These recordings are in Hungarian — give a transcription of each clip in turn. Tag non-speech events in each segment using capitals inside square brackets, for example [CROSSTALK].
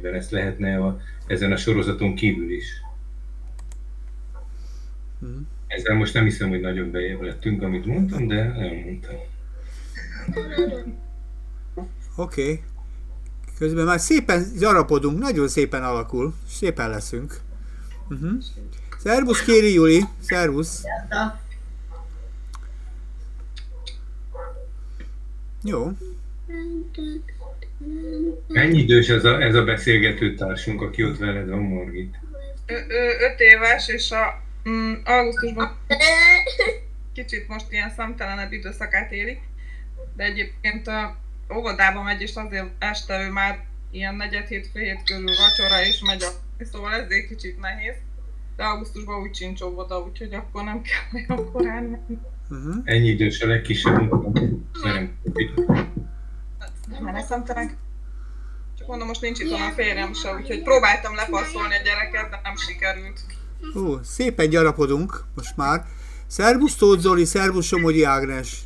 ügyben. Ezt lehetne a, ezen a sorozaton kívül is. Hmm. Ezzel most nem hiszem, hogy nagyon bejebb lettünk, amit mondtam, de elmondtam. Oké. Okay. Közben már szépen gyarapodunk, nagyon szépen alakul, szépen leszünk. Uh-huh. Szervusz Kéri Juli, szervusz. Jó. Mennyi idős ez a, ez a beszélgető társunk, aki ott veled van, Margit? Ő, ő öt éves, és a mm, augusztusban [LAUGHS] kicsit most ilyen szemtelenebb időszakát élik, de egyébként a óvodába megy, és azért este ő már ilyen negyed hét, fél hét körül vacsora, és megy a... Szóval ez egy kicsit nehéz. De augusztusban úgy sincs óvoda, úgyhogy akkor nem kell olyan korán menni. Uh-huh. Ennyi idős a legkisebb nem Nem eszemtelen. Csak mondom, most nincs itt a férjem se, úgyhogy próbáltam lepasszolni a gyereket, de nem sikerült. Ó, szépen gyarapodunk most már. Szervusz Tóth Zoli, szervusz Somogyi Ágnes.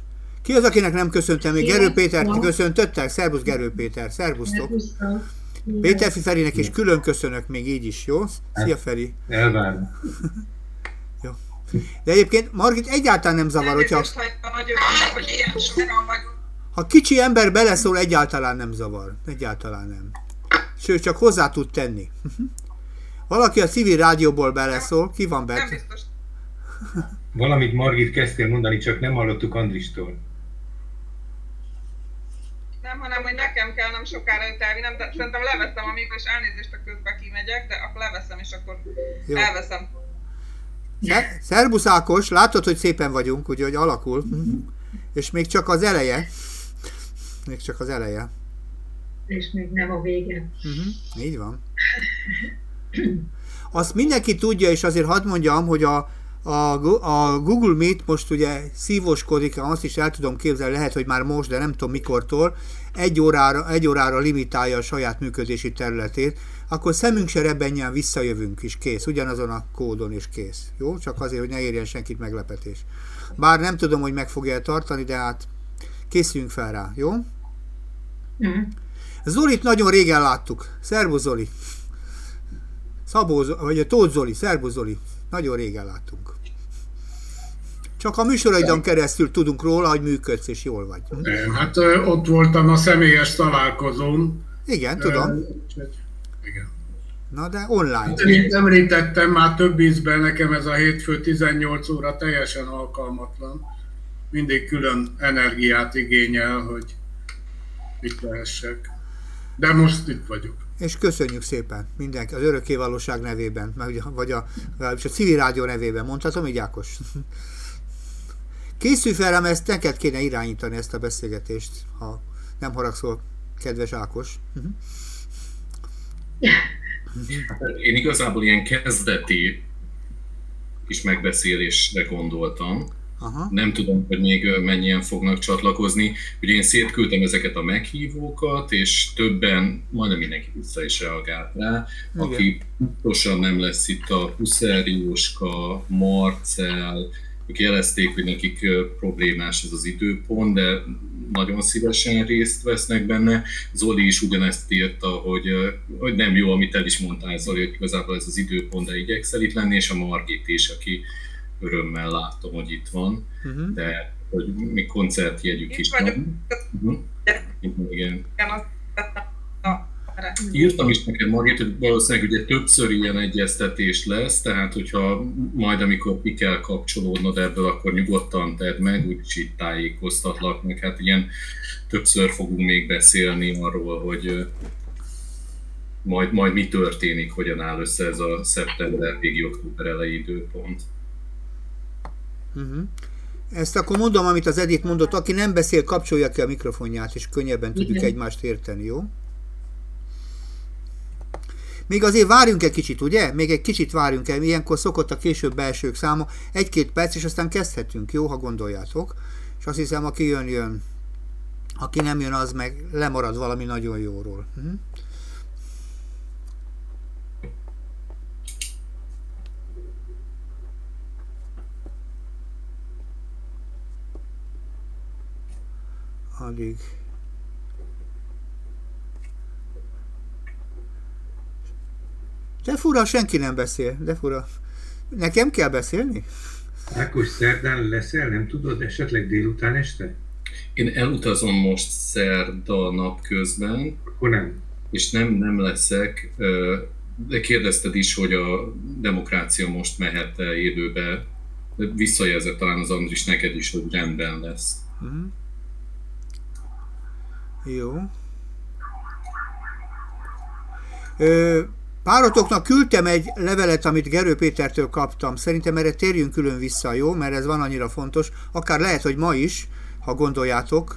Ki az, akinek nem köszöntem még? Gerő Pétert köszöntöttek? Szervusz Gerő Péter, szervusztok. Péter Ferinek is külön köszönök még így is, jó? Szia Feri. Elvárom. [LAUGHS] jó. De egyébként Margit egyáltalán nem zavar, hogyha... Ha kicsi ember beleszól, egyáltalán nem zavar. Egyáltalán nem. Sőt, csak hozzá tud tenni. [LAUGHS] Valaki a civil rádióból beleszól, ki van bent? [LAUGHS] Valamit Margit kezdtél mondani, csak nem hallottuk Andristól. Nem, hanem hogy nekem kell nem sokára őt elvinnem, de szerintem leveszem, amikor és elnézést a közben kimegyek, de akkor leveszem, és akkor Jó. elveszem. Szerbusz Ákos, látod, hogy szépen vagyunk, úgyhogy alakul. És még csak az eleje. Még csak az eleje. És még nem a vége. Uh-huh. Így van. Azt mindenki tudja, és azért hadd mondjam, hogy a, a, a Google Meet most ugye szívoskodik, azt is el tudom képzelni, lehet, hogy már most, de nem tudom mikortól, egy órára, egy órára limitálja a saját működési területét, akkor szemünk se rebenjen, visszajövünk is, kész, ugyanazon a kódon is kész. Jó? Csak azért, hogy ne érjen senkit meglepetés. Bár nem tudom, hogy meg fogja tartani, de hát készüljünk fel rá, jó? Mm. Zolit nagyon régen láttuk. Szervusz Zoli! Szabó, vagy a Tóth Zoli, Szervusz Zoli! Nagyon régen láttunk. Csak a műsoraidon keresztül tudunk róla, hogy működsz és jól vagy. Nem, hát ott voltam a személyes találkozón. Igen, tudom. Igen. Na de online. Említettem már több ízben, nekem ez a hétfő 18 óra teljesen alkalmatlan. Mindig külön energiát igényel, hogy itt lehessek. De most itt vagyok. És köszönjük szépen mindenki, az örökkévalóság nevében, vagy a, vagy a civil rádió nevében, mondhatom így Ákos? [LAUGHS] Készülj fel, mert ezt neked kéne irányítani ezt a beszélgetést, ha nem haragszol, kedves Ákos. Uh-huh. [LAUGHS] Én igazából ilyen kezdeti is megbeszélésre gondoltam. Aha. Nem tudom, hogy még mennyien fognak csatlakozni. Ugye én szétküldtem ezeket a meghívókat, és többen, majdnem mindenki vissza is reagált rá, Igen. aki pontosan nem lesz itt a Puszer Jóska, Marcel, ők jelezték, hogy nekik problémás ez az időpont, de nagyon szívesen részt vesznek benne. Zoli is ugyanezt írta, hogy, hogy nem jó, amit el is mondtál, Zoli, hogy igazából ez az időpont, de igyekszel itt lenni, és a Margit is, aki örömmel látom, hogy itt van, uh-huh. de hogy mi koncertjegyük is van. Uh-huh. Igen. Írtam is neked, Margit, hogy valószínűleg ugye többször ilyen egyeztetés lesz, tehát hogyha majd amikor ki kell kapcsolódnod ebből, akkor nyugodtan tedd meg, úgyis itt tájékoztatlak meg. Hát ilyen többször fogunk még beszélni arról, hogy majd, majd mi történik, hogyan áll össze ez a szeptember végi október elejé időpont. Uh-huh. Ezt akkor mondom, amit az Edith mondott, aki nem beszél, kapcsolja ki a mikrofonját, és könnyebben tudjuk Igen. egymást érteni, jó? Még azért várjunk egy kicsit, ugye? Még egy kicsit várjunk el, ilyenkor szokott a később belsők száma, egy-két perc, és aztán kezdhetünk, jó, ha gondoljátok. És azt hiszem, aki jön, jön. Aki nem jön, az meg lemarad valami nagyon jóról. Hm? Addig De fura, senki nem beszél, de fura. Nekem kell beszélni? Ákos, szerdán leszel, nem tudod, esetleg délután este? Én elutazom most szerda napközben. Akkor nem. És nem, nem leszek. De kérdezted is, hogy a demokrácia most mehet-e élőbe. Visszajelzett talán az Andris neked is, hogy rendben lesz. Mm. Jó. Ö, Párotoknak küldtem egy levelet, amit Gerő Pétertől kaptam. Szerintem erre térjünk külön vissza, jó? Mert ez van annyira fontos. Akár lehet, hogy ma is, ha gondoljátok,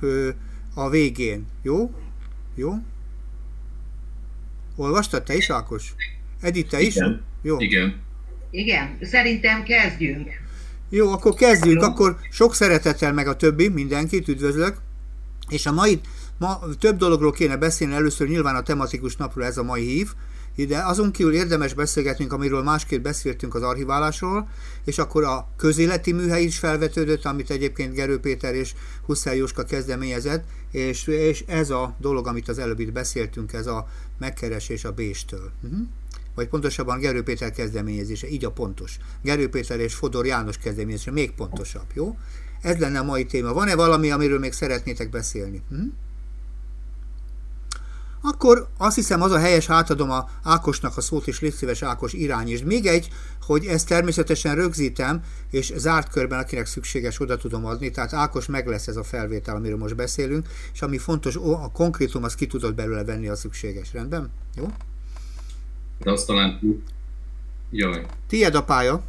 a végén. Jó? Jó? Olvastad te is, Ákos? Edith, te is? Igen. Jó. Igen. Igen, szerintem kezdjünk. Jó, akkor kezdjünk, akkor sok szeretettel meg a többi, mindenkit üdvözlök. És a mai, ma több dologról kéne beszélni, először nyilván a tematikus napról ez a mai hív, de azon kívül érdemes beszélgetnünk, amiről másképp beszéltünk az archiválásról, és akkor a közéleti műhely is felvetődött, amit egyébként Gerő Péter és Huszár Jóska kezdeményezett, és, és ez a dolog, amit az előbb itt beszéltünk, ez a megkeresés a Béstől. Uh-huh. Vagy pontosabban Gerő Péter kezdeményezése, így a pontos. Gerő Péter és Fodor János kezdeményezése, még pontosabb, jó? Ez lenne a mai téma. Van-e valami, amiről még szeretnétek beszélni? Uh-huh akkor azt hiszem az a helyes, hátadom a Ákosnak a szót, és légy szíves Ákos irányítsd. Még egy, hogy ezt természetesen rögzítem, és zárt körben, akinek szükséges, oda tudom adni, tehát Ákos meg lesz ez a felvétel, amiről most beszélünk, és ami fontos, a konkrétum, az ki tudod belőle venni a szükséges. Rendben? Jó? De azt talán... Jaj. Tied a pálya.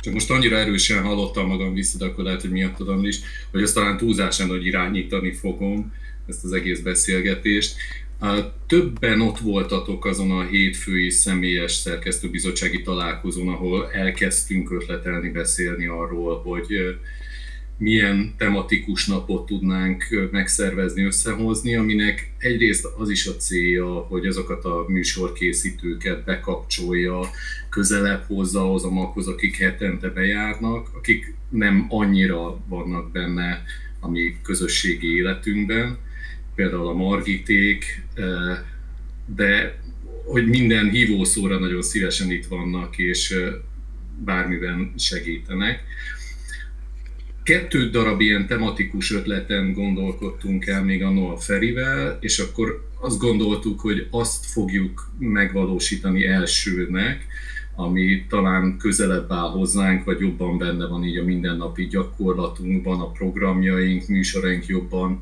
Csak most annyira erősen hallottam magam vissza, akkor lehet, hogy miattad is, hogy azt talán túlzásan, hogy irányítani fogom ezt az egész beszélgetést. Többen ott voltatok azon a hétfői személyes szerkesztőbizottsági találkozón, ahol elkezdtünk ötletelni, beszélni arról, hogy milyen tematikus napot tudnánk megszervezni, összehozni, aminek egyrészt az is a célja, hogy azokat a műsorkészítőket bekapcsolja, közelebb hozza ahhoz a maghoz, akik hetente bejárnak, akik nem annyira vannak benne a mi közösségi életünkben, például a Margiték, de hogy minden hívószóra nagyon szívesen itt vannak, és bármiben segítenek. Kettő darab ilyen tematikus ötleten gondolkodtunk el még a a Ferivel, és akkor azt gondoltuk, hogy azt fogjuk megvalósítani elsőnek, ami talán közelebb áll hozzánk, vagy jobban benne van így a mindennapi gyakorlatunkban, a programjaink, műsoraink jobban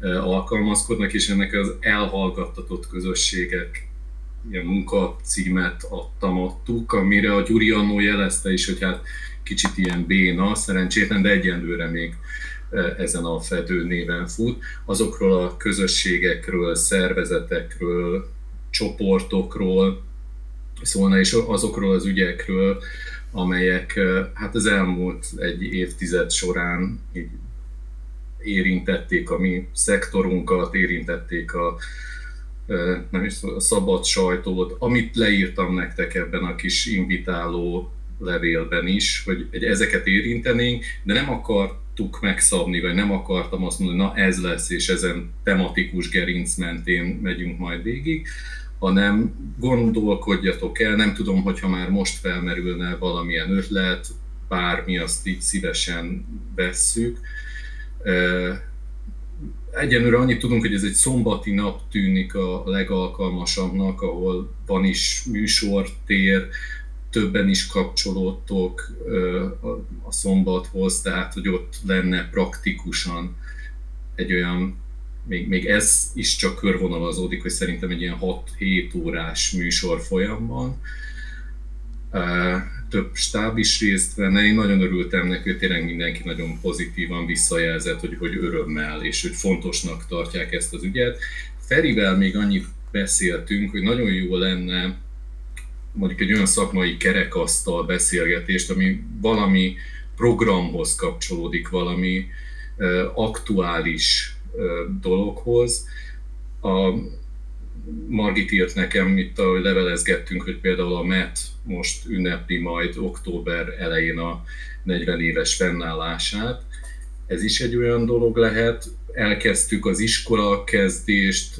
alkalmazkodnak, és ennek az elhallgattatott közösségek ilyen munkacímet adtam, adtuk, amire a Gyuri annó jelezte is, hogy hát kicsit ilyen béna, szerencsétlen, de egyenlőre még ezen a fedő néven fut. Azokról a közösségekről, szervezetekről, csoportokról szólna, és azokról az ügyekről, amelyek hát az elmúlt egy évtized során így érintették a mi szektorunkat, érintették a, nem is a szabad sajtót, amit leírtam nektek ebben a kis invitáló levélben is, hogy ezeket érintenénk, de nem akartuk megszabni, vagy nem akartam azt mondani, na ez lesz, és ezen tematikus gerinc mentén megyünk majd végig, hanem gondolkodjatok el, nem tudom, hogyha már most felmerülne valamilyen ötlet, bármi, azt így szívesen vesszük, Egyenlőre annyit tudunk, hogy ez egy szombati nap tűnik a legalkalmasabbnak, ahol van is műsortér, többen is kapcsolódtok a szombathoz, tehát hogy ott lenne praktikusan egy olyan, még, még ez is csak körvonalazódik, hogy szerintem egy ilyen 6-7 órás műsor folyamban több stáb is részt venne. Én nagyon örültem neki, hogy tényleg mindenki nagyon pozitívan visszajelzett, hogy, hogy örömmel és hogy fontosnak tartják ezt az ügyet. Ferivel még annyit beszéltünk, hogy nagyon jó lenne mondjuk egy olyan szakmai kerekasztal beszélgetést, ami valami programhoz kapcsolódik, valami aktuális dologhoz. A, Margit írt nekem, itt ahogy levelezgettünk, hogy például a MET most ünnepli majd október elején a 40 éves fennállását. Ez is egy olyan dolog lehet. Elkezdtük az iskola kezdést,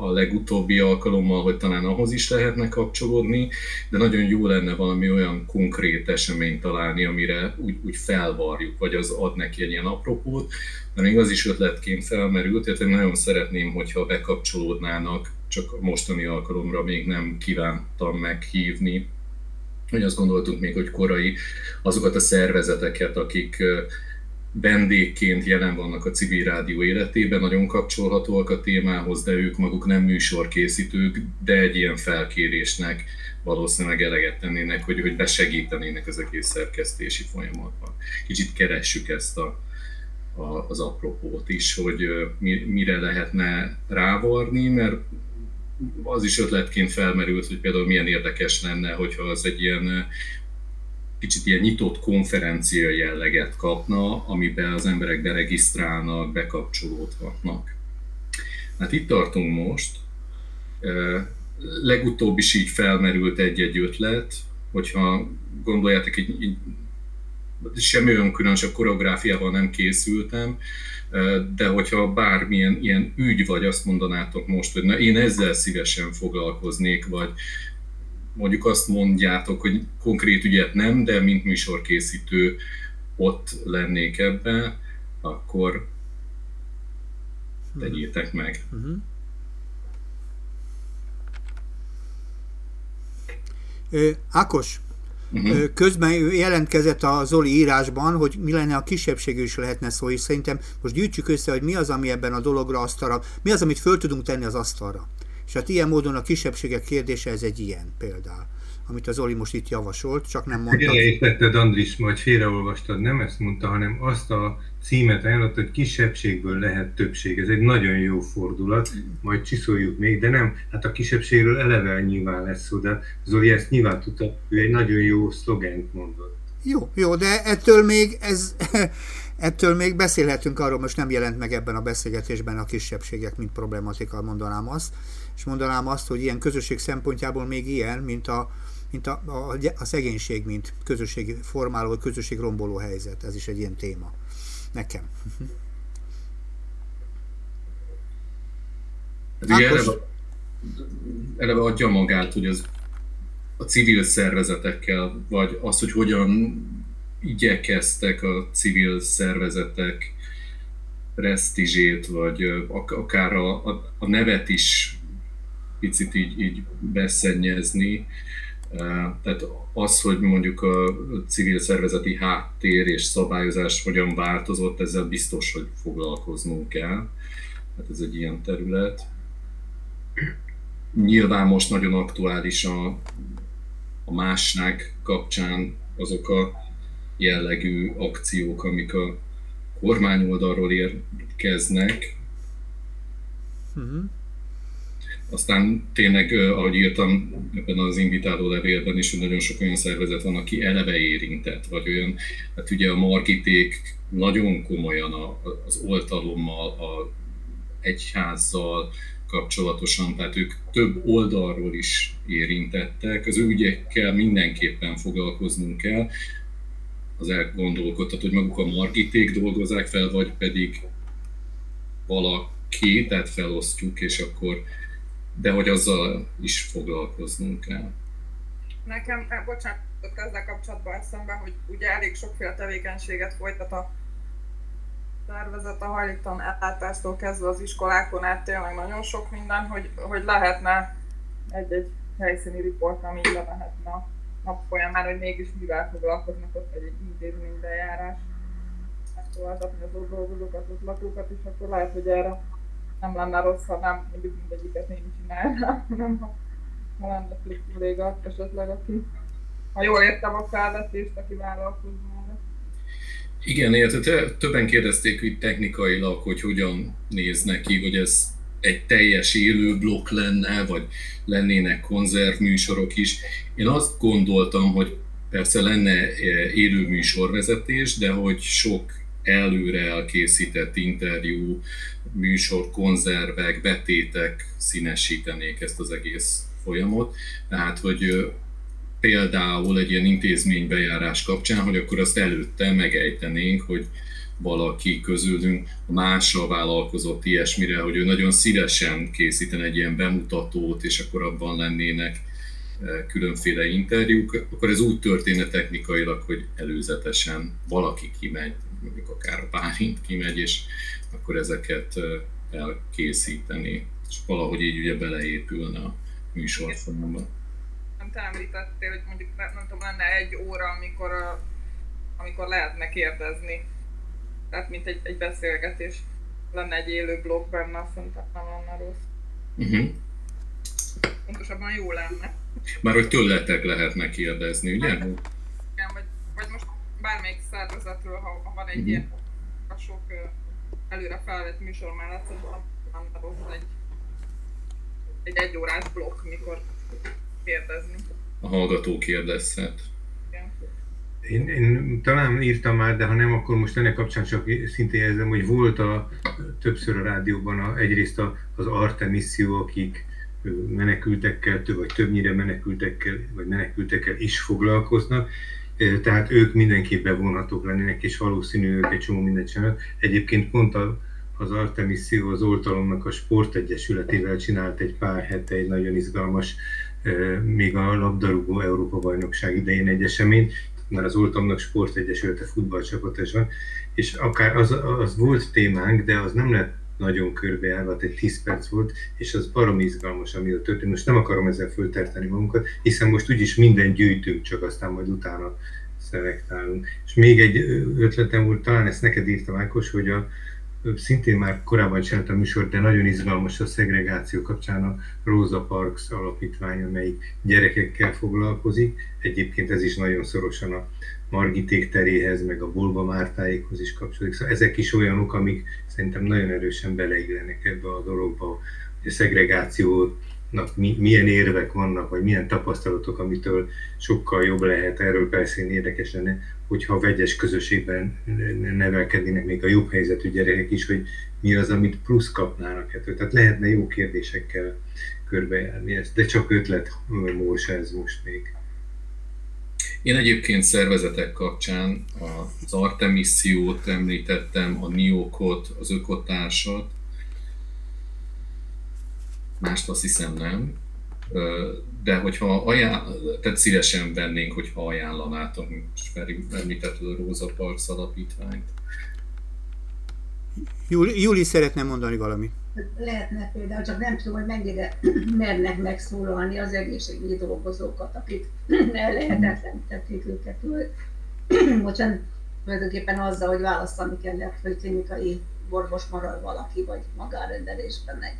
a legutóbbi alkalommal, hogy talán ahhoz is lehetne kapcsolódni, de nagyon jó lenne valami olyan konkrét eseményt találni, amire úgy, úgy felvarjuk, vagy az ad neki egy ilyen apropót, de még az is ötletként felmerült, tehát én nagyon szeretném, hogyha bekapcsolódnának, csak mostani alkalomra még nem kívántam meghívni, hogy azt gondoltuk még, hogy korai azokat a szervezeteket, akik vendégként jelen vannak a civil rádió életében, nagyon kapcsolhatóak a témához, de ők maguk nem műsorkészítők, de egy ilyen felkérésnek valószínűleg eleget tennének, hogy, hogy besegítenének az egész szerkesztési folyamatban. Kicsit keressük ezt a, a, az apropót is, hogy mire lehetne rávarni, mert az is ötletként felmerült, hogy például milyen érdekes lenne, hogyha az egy ilyen kicsit ilyen nyitott konferencia jelleget kapna, amiben az emberek beregisztrálnak, bekapcsolódhatnak. Hát itt tartunk most. Legutóbb is így felmerült egy-egy ötlet, hogyha gondoljátok, így, így semmi olyan különösebb koreográfiával nem készültem, de hogyha bármilyen ilyen ügy vagy, azt mondanátok most, hogy na, én ezzel szívesen foglalkoznék, vagy mondjuk azt mondjátok, hogy konkrét ügyet nem, de mint műsorkészítő ott lennék ebben, akkor tegyétek meg. Uh-huh. Ákos, Uh-huh. Közben jelentkezett a Zoli írásban, hogy mi lenne a kisebbségű is lehetne szó, és szerintem most gyűjtsük össze, hogy mi az, ami ebben a dologra asztalra, mi az, amit föl tudunk tenni az asztalra. És hát ilyen módon a kisebbségek kérdése ez egy ilyen például, amit az Oli most itt javasolt, csak nem mondta. Elejtetted, Andris, majd félreolvastad, nem ezt mondta, hanem azt a címet ajánlott, hogy kisebbségből lehet többség. Ez egy nagyon jó fordulat, majd csiszoljuk még, de nem, hát a kisebbségről eleve nyilván lesz szó, de Zoli ezt nyilván tudta, ő egy nagyon jó szlogent mondott. Jó, jó, de ettől még ez, [LAUGHS] ettől még beszélhetünk arról, most nem jelent meg ebben a beszélgetésben a kisebbségek, mint problematika, mondanám azt, és mondanám azt, hogy ilyen közösség szempontjából még ilyen, mint a, mint a, a, a szegénység, mint közösségi formáló, vagy közösség romboló helyzet. Ez is egy ilyen téma nekem. Hát eleve, eleve adja magát, hogy az a civil szervezetekkel, vagy az, hogy hogyan igyekeztek a civil szervezetek presztízsét, vagy akár a, a, a nevet is picit így, így beszennyezni. Tehát az, hogy mondjuk a civil szervezeti háttér és szabályozás hogyan változott, ezzel biztos, hogy foglalkoznunk kell. Hát ez egy ilyen terület. Nyilván most nagyon aktuális a, a másság kapcsán azok a jellegű akciók, amik a kormányoldalról érkeznek. Uh-huh. Aztán tényleg, ahogy írtam ebben az invitáló levélben is, hogy nagyon sok olyan szervezet van, aki eleve érintett, vagy olyan, hát ugye a margiték nagyon komolyan az oltalommal, a egyházzal kapcsolatosan, tehát ők több oldalról is érintettek, az ügyekkel mindenképpen foglalkoznunk kell, az elgondolkodtat, hogy maguk a margiték dolgozzák fel, vagy pedig valaki, tehát felosztjuk, és akkor de hogy azzal is foglalkoznunk kell. Nekem, eh, bocsánat, ezzel kapcsolatban eszembe, hogy ugye elég sokféle tevékenységet folytat a szervezet a hajléktalan ellátástól kezdve az iskolákon át tényleg nagyon sok minden, hogy, hogy lehetne egy-egy helyszíni riport, ami lehetne a nap folyamán, hogy mégis mivel foglalkoznak ott, egy intézménybejárás megszólaltatni az ott dolgozókat, ott lakókat, és akkor lehet, hogy erre nem lenne rossz, ha nem mondjuk mindegyiket én csinálnám, hanem ha, ha lenne több kolléga esetleg, aki, ha jól értem a felvetést, aki vállalkozna igen, illetve többen kérdezték hogy technikailag, hogy hogyan néz neki, hogy ez egy teljes élő blokk lenne, vagy lennének konzervműsorok is. Én azt gondoltam, hogy persze lenne eh, élő műsorvezetés, de hogy sok előre elkészített interjú, műsor, konzervek, betétek színesítenék ezt az egész folyamot. Tehát, hogy például egy ilyen intézménybejárás kapcsán, hogy akkor azt előtte megejtenénk, hogy valaki közülünk másra vállalkozott ilyesmire, hogy ő nagyon szívesen készítene egy ilyen bemutatót, és akkor abban lennének e, különféle interjúk, akkor ez úgy történne technikailag, hogy előzetesen valaki kimegy, mondjuk akár a Pálint kimegy, és akkor ezeket elkészíteni, és valahogy így ugye beleépülne a műsorfolyamban. Nem te említettél, hogy mondjuk nem tudom, lenne egy óra, amikor, a, amikor lehetne kérdezni tehát mint egy, egy beszélgetés. Lenne egy élő blog benne, szerintem nem lenne rossz. Uh-huh. Pontosabban jó lenne. Már hogy tőletek lehetne kérdezni, ugye? Hát, igen, vagy, vagy most bármelyik szervezetről, ha, ha van egy uh-huh. ilyen a sok előre felvett műsor mellett, szóval nem egy, egy egyórás blokk, mikor kérdezni. A hallgató kérdezhet. Én, én talán írtam már, de ha nem, akkor most ennek kapcsán csak szintén érzem, hogy volt a, többször a rádióban a, egyrészt a, az Artemisszió, akik menekültekkel, vagy többnyire menekültekkel, vagy menekültekkel is foglalkoznak, tehát ők mindenképp bevonhatók lennének, és valószínű ők egy csomó mindent csinálnak. Egyébként pont a, az Artemisszió az Oltalomnak a Sportegyesületével csinált egy pár hete egy nagyon izgalmas, még a labdarúgó Európa-bajnokság idején egy eseményt, mert az Oltamnak sportegyesülete futballcsapata is van, és akár az, az volt témánk, de az nem lett nagyon körbeállva, egy 10 perc volt, és az barom izgalmas, ami ott történt. Most nem akarom ezzel fölterteni magunkat, hiszen most úgyis minden gyűjtünk, csak aztán majd utána szelektálunk. És még egy ötletem volt, talán ezt neked írtam Ákos, hogy a, szintén már korábban csináltam műsor, de nagyon izgalmas a szegregáció kapcsán a Rosa Parks alapítvány, amelyik gyerekekkel foglalkozik. Egyébként ez is nagyon szorosan a Margiték teréhez, meg a Bolba Mártáékhoz is kapcsolódik. Szóval ezek is olyanok, amik szerintem nagyon erősen beleillenek ebbe a dologba, hogy a szegregációt milyen érvek vannak, vagy milyen tapasztalatok, amitől sokkal jobb lehet, erről persze érdekes lenne, hogyha vegyes közösségben nevelkednének még a jobb helyzetű gyerekek is, hogy mi az, amit plusz kapnának ettől. Tehát lehetne jó kérdésekkel körbejárni ezt, de csak ötlet morsa ez most még. Én egyébként szervezetek kapcsán az Artemissziót említettem, a Niokot, az Ökotársat, mást azt hiszem nem, de hogyha ajánl, tehát szívesen vennénk, hogyha ajánlanátok, most említetted a Róza Parks alapítványt. Júli, Júli szeretne mondani valami. Lehetne például, csak nem tudom, hogy mennyire [CLEARS THROAT] mernek megszólalni az egészségügyi dolgozókat, akik [CLEARS THROAT] ellehetetlenítették őket. [CLEARS THROAT] Bocsánat, tulajdonképpen azzal, hogy választani kellett, hogy klinikai orvos marad valaki, vagy magárendelésben megy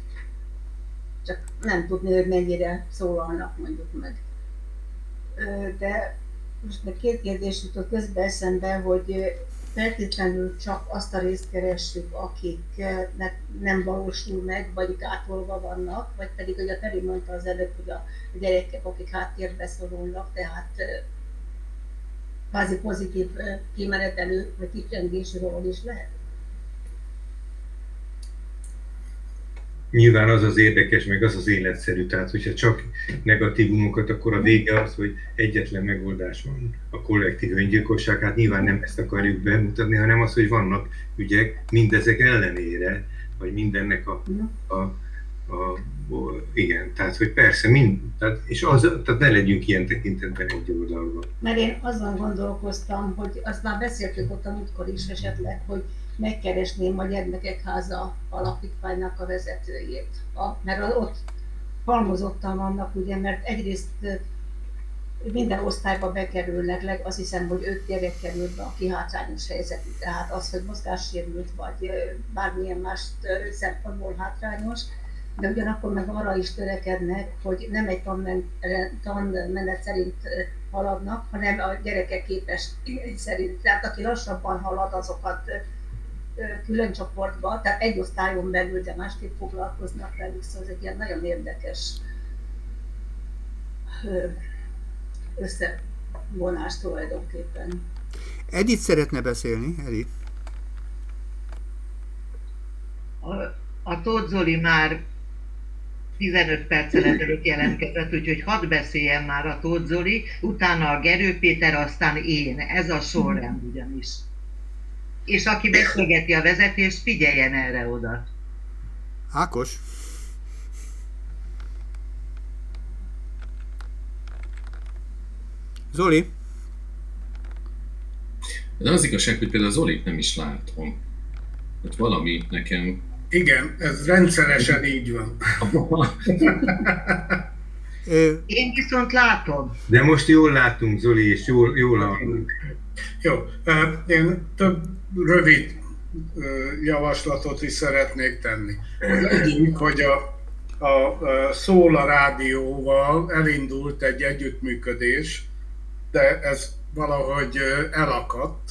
csak nem tudni, hogy mennyire szólalnak mondjuk meg. De most meg két kérdés jutott közben eszembe, hogy feltétlenül csak azt a részt keressük, akiknek nem valósul meg, vagy gátolva vannak, vagy pedig, hogy a Peri mondta az előbb, hogy a gyerekek, akik háttérbe szorulnak, tehát kvázi pozitív kimenetelő, vagy kicsengésről is lehet. Nyilván az az érdekes, meg az az életszerű, tehát hogyha csak negatívumokat, akkor a vége az, hogy egyetlen megoldás van a kollektív öngyilkosság, hát nyilván nem ezt akarjuk bemutatni, hanem az, hogy vannak ügyek mindezek ellenére, vagy mindennek a, a, a, igen, tehát hogy persze, mind, tehát, és az, tehát ne legyünk ilyen tekintetben egy oldalban. Mert én azon gondolkoztam, hogy azt már beszéltük ott a múltkor is esetleg, hogy megkeresném a Gyermekek Háza alapítványnak a vezetőjét. A, mert ott halmozottan vannak, ugye, mert egyrészt minden osztályba bekerülnek, azt hiszem, hogy öt gyerek kerül be a kihátrányos helyzetű. Tehát az, hogy mozgássérült vagy bármilyen más szempontból hátrányos, de ugyanakkor meg arra is törekednek, hogy nem egy tanmenet szerint haladnak, hanem a gyerekek képes szerint. Tehát aki lassabban halad, azokat külön csoportba, tehát egy osztályon belül, de másképp foglalkoznak velük, szóval ez egy ilyen nagyon érdekes összevonás tulajdonképpen. Edith szeretne beszélni, Edith. A, a Tóth Zoli már 15 perccel ezelőtt jelentkezett, úgyhogy hadd beszéljen már a Tóth Zoli, utána a Gerő Péter, aztán én. Ez a sorrend ugyanis. És aki beszélgeti a vezetést, figyeljen erre oda. Ákos? Zoli? De az igazság, hogy például Zolit nem is látom. Hogy valami nekem... Igen, ez rendszeresen így van. Én viszont látom. De most jól látunk, Zoli, és jól, jól hallunk. Jó, én több rövid javaslatot is szeretnék tenni. Az egyik, hogy a, a Szóla Rádióval elindult egy együttműködés, de ez valahogy elakadt,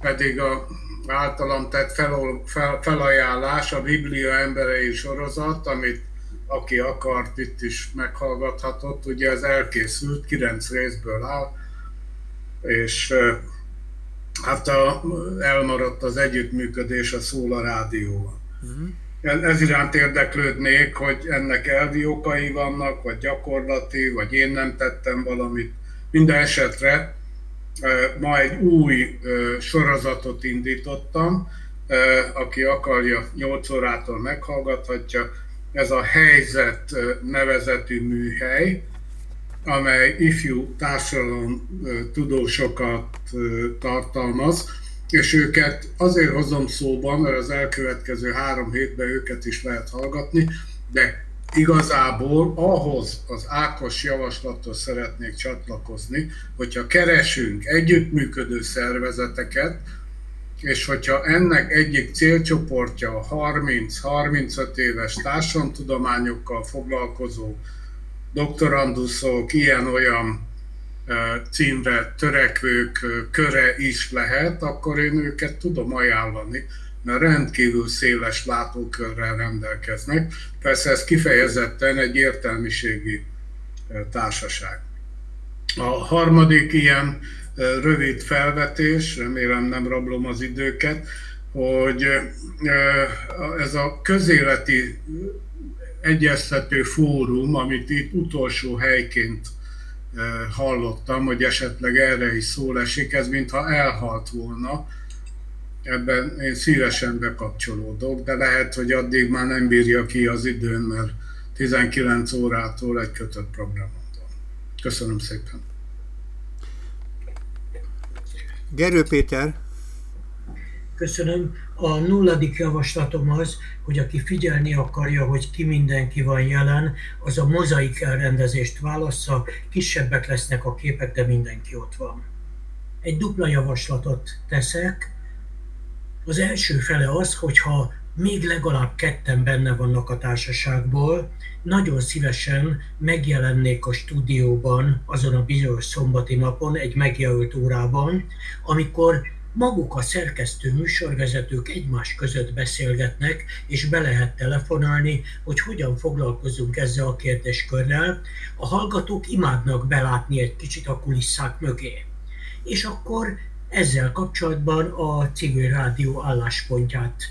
pedig a általam tett fel, fel, felajánlás a Biblia emberei sorozat, amit aki akart, itt is meghallgathatott, ugye ez elkészült, kilenc részből áll, és hát a, elmaradt az együttműködés a Szóla Rádióval. Uh-huh. Ez iránt érdeklődnék, hogy ennek elvi okai vannak, vagy gyakorlati, vagy én nem tettem valamit. Minden esetre ma egy új sorozatot indítottam, aki akarja 8 órától meghallgathatja. Ez a Helyzet nevezetű műhely, amely ifjú társadalom tudósokat tartalmaz, és őket azért hozom szóban, mert az elkövetkező három hétben őket is lehet hallgatni, de igazából ahhoz az Ákos javaslathoz szeretnék csatlakozni, hogyha keresünk együttműködő szervezeteket, és hogyha ennek egyik célcsoportja a 30-35 éves társadalomtudományokkal foglalkozó doktoranduszok, ilyen-olyan címre törekvők köre is lehet, akkor én őket tudom ajánlani, mert rendkívül széles látókörrel rendelkeznek. Persze ez kifejezetten egy értelmiségi társaság. A harmadik ilyen rövid felvetés, remélem nem rablom az időket, hogy ez a közéleti egyeztető fórum, amit itt utolsó helyként hallottam, hogy esetleg erre is szó esik, ez mintha elhalt volna. Ebben én szívesen bekapcsolódok, de lehet, hogy addig már nem bírja ki az időn, mert 19 órától egy kötött programon van. Köszönöm szépen. Gerő Péter. Köszönöm. A nulladik javaslatom az, hogy aki figyelni akarja, hogy ki mindenki van jelen, az a mozaik elrendezést válassza, kisebbek lesznek a képek, de mindenki ott van. Egy dupla javaslatot teszek. Az első fele az, hogyha még legalább ketten benne vannak a társaságból, nagyon szívesen megjelennék a stúdióban azon a bizonyos szombati napon, egy megjelölt órában, amikor maguk a szerkesztő műsorvezetők egymás között beszélgetnek, és be lehet telefonálni, hogy hogyan foglalkozunk ezzel a kérdéskörrel. A hallgatók imádnak belátni egy kicsit a kulisszák mögé. És akkor ezzel kapcsolatban a civil rádió álláspontját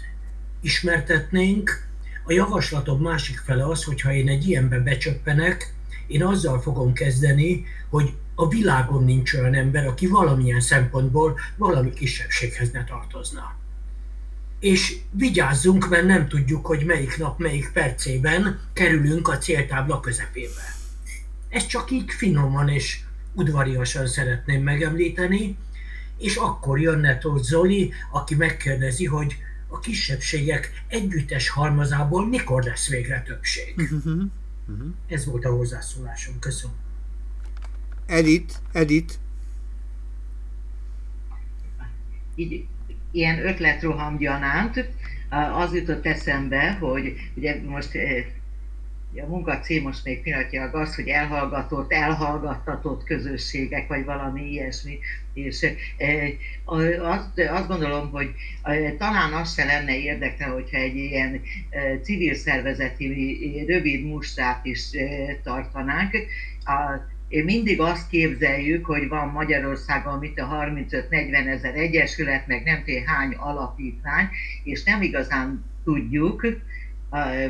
ismertetnénk. A javaslatom másik fele az, hogyha én egy ilyenbe becsöppenek, én azzal fogom kezdeni, hogy a világon nincs olyan ember, aki valamilyen szempontból valami kisebbséghez ne tartozna. És vigyázzunk, mert nem tudjuk, hogy melyik nap, melyik percében kerülünk a céltábla közepébe. Ezt csak így finoman és udvariasan szeretném megemlíteni, és akkor jönne Tóth Zoli, aki megkérdezi, hogy a kisebbségek együttes halmazából mikor lesz végre többség. Uh-huh. Uh-huh. Ez volt a hozzászólásom. Köszönöm. Edit, Edit. Így, ilyen ötletroham gyanánt, az jutott eszembe, hogy ugye most a munka cím most még pillanatnyilag az, hogy elhallgatott, elhallgattatott közösségek, vagy valami ilyesmi, és azt, azt gondolom, hogy talán az se lenne érdekes, hogyha egy ilyen civil szervezeti rövid mustrát is tartanánk, mindig azt képzeljük, hogy van Magyarországon mit a 35-40 ezer egyesület, meg nem tudom hány alapítvány, és nem igazán tudjuk,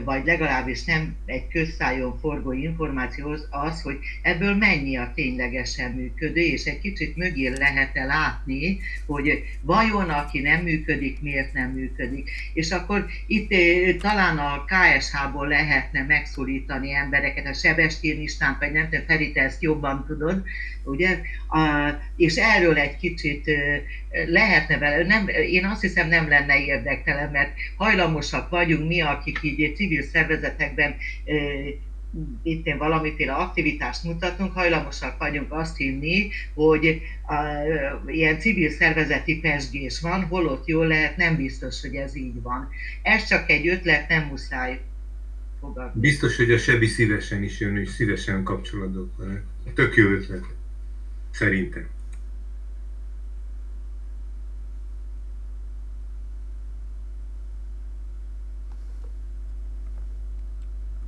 vagy legalábbis nem egy közszájon forgó információ az, hogy ebből mennyi a ténylegesen működő, és egy kicsit mögé lehet-e látni, hogy vajon aki nem működik, miért nem működik. És akkor itt talán a KSH-ból lehetne megszólítani embereket, a Sebestén István, vagy nem tudom, Feri, te ezt jobban tudod, ugye? A, és erről egy kicsit lehetne vele, nem, én azt hiszem nem lenne érdektelen, mert hajlamosak vagyunk mi, akik így civil szervezetekben itt valamiféle aktivitást mutatunk, hajlamosak vagyunk azt hinni, hogy a, ilyen civil szervezeti pesgés van, holott jól lehet, nem biztos, hogy ez így van. Ez csak egy ötlet, nem muszáj fogadni. Biztos, hogy a Sebi szívesen is jön, és szívesen kapcsolatban. Tök jó ötlet. Szerintem.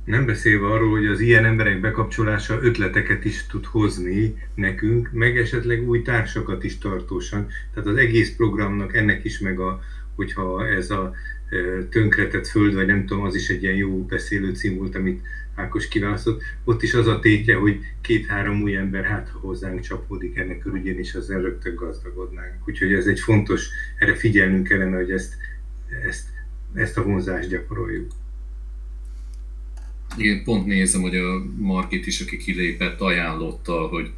Nem beszélve arról, hogy az ilyen emberek bekapcsolása ötleteket is tud hozni nekünk, meg esetleg új társakat is tartósan. Tehát az egész programnak ennek is meg a, hogyha ez a tönkretett föld, vagy nem tudom, az is egy ilyen jó beszélő cím volt, amit Ákos kiválasztott, ott is az a tétje, hogy két-három új ember hát ha hozzánk csapódik ennek örügyén, és az rögtön gazdagodnánk. Úgyhogy ez egy fontos, erre figyelnünk kellene, hogy ezt, ezt, ezt a vonzást gyakoroljuk. Igen, pont nézem, hogy a Margit is, aki kilépett, ajánlotta, hogy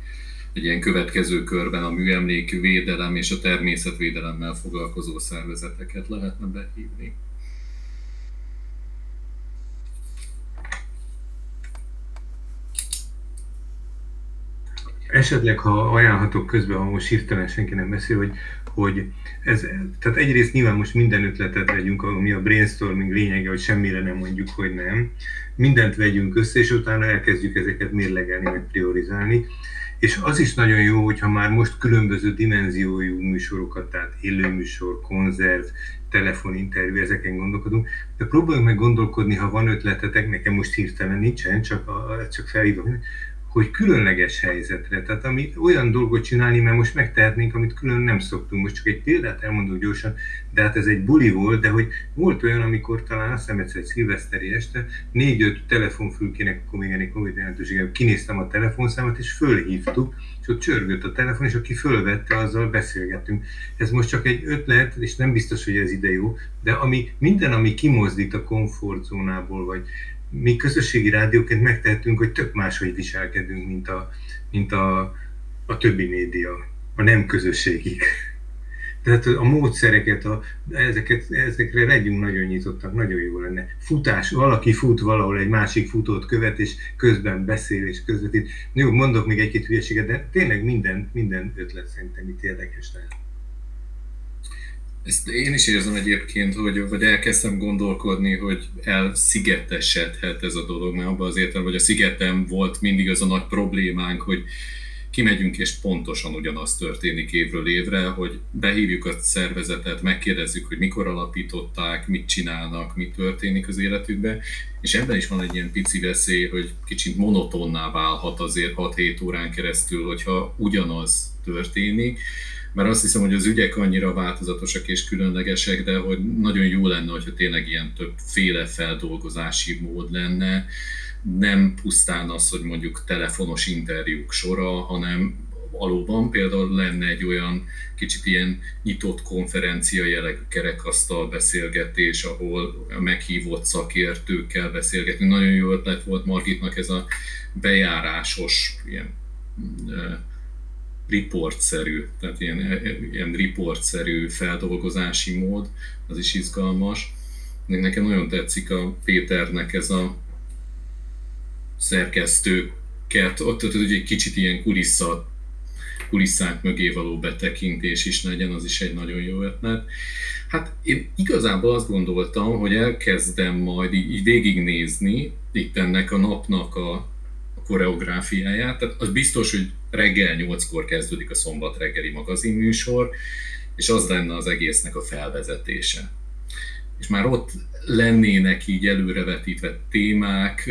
egy ilyen következő körben a műemlékű védelem és a természetvédelemmel foglalkozó szervezeteket lehetne behívni. Esetleg, ha ajánlhatok közben, ha most hirtelen senki nem beszél, hogy, hogy ez, tehát egyrészt nyilván most minden ötletet vegyünk, ami a brainstorming lényege, hogy semmire nem mondjuk, hogy nem. Mindent vegyünk össze, és utána elkezdjük ezeket mérlegelni, meg priorizálni. És az is nagyon jó, hogyha már most különböző dimenziójú műsorokat, tehát élőműsor, konzerv, telefoninterjú, ezeken gondolkodunk, de próbáljunk meg gondolkodni, ha van ötletetek, nekem most hirtelen nincsen, csak, a, csak felhívom, hogy különleges helyzetre, tehát ami olyan dolgot csinálni, mert most megtehetnénk, amit külön nem szoktunk. Most csak egy példát elmondok gyorsan, de hát ez egy buli volt, de hogy volt olyan, amikor talán azt hiszem egyszer egy szilveszteri este, négy-öt telefonfülkének, akkor még ennél jelentősége, kinéztem a telefonszámot, és fölhívtuk, és ott csörgött a telefon, és aki fölvette, azzal beszélgettünk. Ez most csak egy ötlet, és nem biztos, hogy ez ide jó, de ami, minden, ami kimozdít a komfortzónából, vagy mi közösségi rádióként megtehetünk, hogy tök máshogy viselkedünk, mint a, mint a, a többi média, a nem közösségi. [LAUGHS] Tehát a módszereket, a, ezeket, ezekre legyünk nagyon nyitottak, nagyon jó lenne. Futás, valaki fut valahol egy másik futót követ, és közben beszél és közvetít. Jó, mondok még egy-két hülyeséget, de tényleg minden, minden ötlet szerintem itt érdekes lehet. Ezt én is érzem egyébként, hogy vagy elkezdtem gondolkodni, hogy elszigetesedhet ez a dolog, mert abban az értelemben, hogy a szigetem volt mindig az a nagy problémánk, hogy kimegyünk és pontosan ugyanaz történik évről évre, hogy behívjuk a szervezetet, megkérdezzük, hogy mikor alapították, mit csinálnak, mi történik az életükben, és ebben is van egy ilyen pici veszély, hogy kicsit monotonná válhat azért 6-7 órán keresztül, hogyha ugyanaz történik, mert azt hiszem, hogy az ügyek annyira változatosak és különlegesek, de hogy nagyon jó lenne, hogyha tényleg ilyen többféle feldolgozási mód lenne, nem pusztán az, hogy mondjuk telefonos interjúk sora, hanem valóban például lenne egy olyan kicsit ilyen nyitott konferencia jellegű kerekasztal beszélgetés, ahol meghívott szakértőkkel beszélgetni. Nagyon jó ötlet volt Margitnak ez a bejárásos ilyen riportszerű, tehát ilyen, ilyen riportszerű feldolgozási mód, az is izgalmas. Nekem nagyon tetszik a Péternek ez a szerkesztőket, ott, ott, ott egy kicsit ilyen kulissza, kulisszák mögé való betekintés is legyen, az is egy nagyon jó ötlet. Hát én igazából azt gondoltam, hogy elkezdem majd így, így végignézni itt ennek a napnak a, koreográfiáját. Tehát az biztos, hogy reggel 8-kor kezdődik a szombat reggeli magazinműsor, és az lenne az egésznek a felvezetése. És már ott lennének így előrevetítve témák,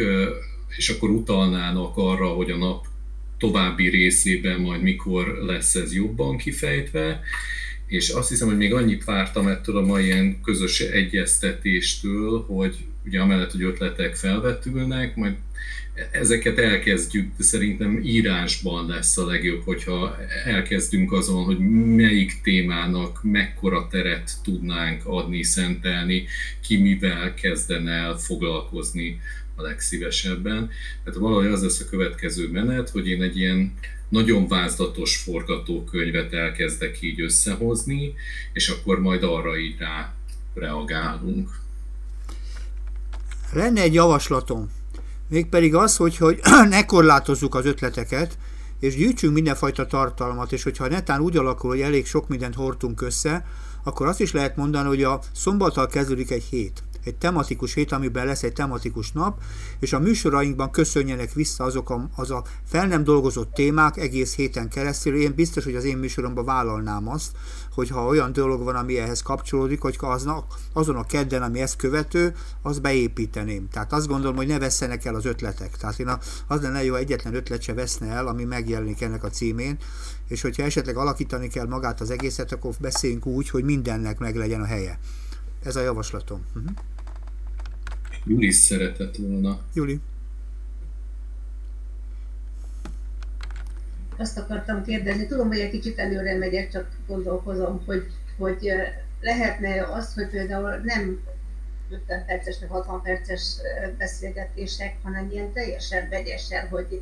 és akkor utalnának arra, hogy a nap további részében majd mikor lesz ez jobban kifejtve, És azt hiszem, hogy még annyit vártam ettől a mai ilyen közös egyeztetéstől, hogy ugye amellett, hogy ötletek felvetülnek, majd ezeket elkezdjük, de szerintem írásban lesz a legjobb, hogyha elkezdünk azon, hogy melyik témának mekkora teret tudnánk adni, szentelni, ki mivel kezdene el foglalkozni a legszívesebben. Tehát valahogy az lesz a következő menet, hogy én egy ilyen nagyon vázlatos forgatókönyvet elkezdek így összehozni, és akkor majd arra így rá reagálunk. Lenne egy javaslatom, mégpedig az, hogy, hogy [CLEARS THROAT] ne korlátozzuk az ötleteket, és gyűjtsünk mindenfajta tartalmat, és hogyha netán úgy alakul, hogy elég sok mindent hordtunk össze, akkor azt is lehet mondani, hogy a szombattal kezdődik egy hét egy tematikus hét, amiben lesz egy tematikus nap, és a műsorainkban köszönjenek vissza azok a, az a fel nem dolgozott témák egész héten keresztül. Én biztos, hogy az én műsoromban vállalnám azt, hogyha olyan dolog van, ami ehhez kapcsolódik, hogy aznak, azon a kedden, ami ezt követő, az beépíteném. Tehát azt gondolom, hogy ne vesszenek el az ötletek. Tehát én a, az lenne jó, egyetlen ötlet se veszne el, ami megjelenik ennek a címén, és hogyha esetleg alakítani kell magát az egészet, akkor beszéljünk úgy, hogy mindennek meg legyen a helye. Ez a javaslatom. Uh-huh. Juli is szeretett volna. Juli. Azt akartam kérdezni, tudom, hogy egy kicsit előre megyek, csak gondolkozom, hogy, hogy lehetne az, hogy például nem 50 perces vagy 60 perces beszélgetések, hanem ilyen teljesen vegyesen, hogy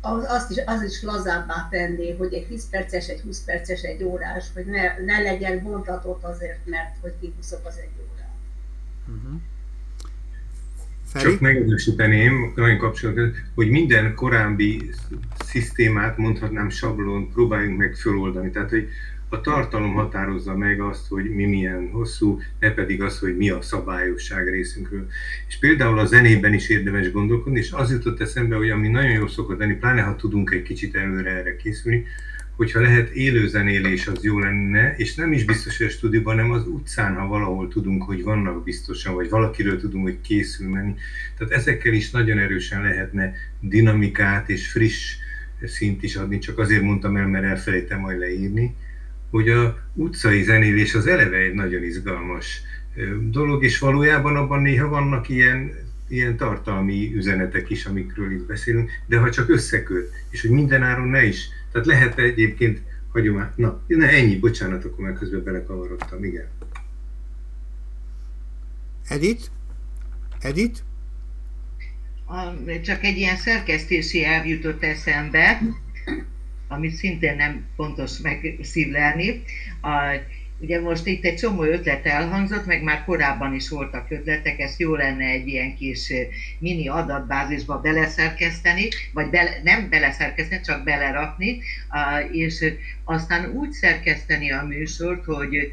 az, azt is, az is lazábbá tenni, hogy egy 10 perces, egy 20 perces, egy órás, hogy ne, ne legyen bontatott azért, mert hogy kihúzok az egy órát. Uh-huh. Csak megerősíteném, nagyon kapcsolatban, hogy minden korábbi szisztémát, mondhatnám sablon, próbáljunk meg föloldani. Tehát, hogy a tartalom határozza meg azt, hogy mi milyen hosszú, ne pedig az, hogy mi a szabályosság részünkről. És például a zenében is érdemes gondolkodni, és az jutott eszembe, hogy ami nagyon jó szokott lenni, pláne ha tudunk egy kicsit előre erre készülni, hogyha lehet élő zenélés, az jó lenne, és nem is biztos, hogy a stúdióban, hanem az utcán, ha valahol tudunk, hogy vannak biztosan, vagy valakiről tudunk, hogy készül menni. Tehát ezekkel is nagyon erősen lehetne dinamikát és friss szint is adni, csak azért mondtam el, mert elfelejtem majd leírni, hogy a utcai zenélés az eleve egy nagyon izgalmas dolog, és valójában abban néha vannak ilyen, ilyen tartalmi üzenetek is, amikről itt beszélünk, de ha csak összeköt, és hogy mindenáron ne is tehát lehet egyébként hagyomány... Na, ne, ennyi, bocsánat, akkor már közben belekavarodtam, igen. Edit? Edit? Csak egy ilyen szerkesztési elv jutott eszembe, amit szintén nem pontos megszívlelni. Ugye most itt egy csomó ötlet elhangzott, meg már korábban is voltak ötletek, ezt jó lenne egy ilyen kis mini adatbázisba beleszerkeszteni, vagy bele, nem beleszerkeszteni, csak belerakni, és aztán úgy szerkeszteni a műsort, hogy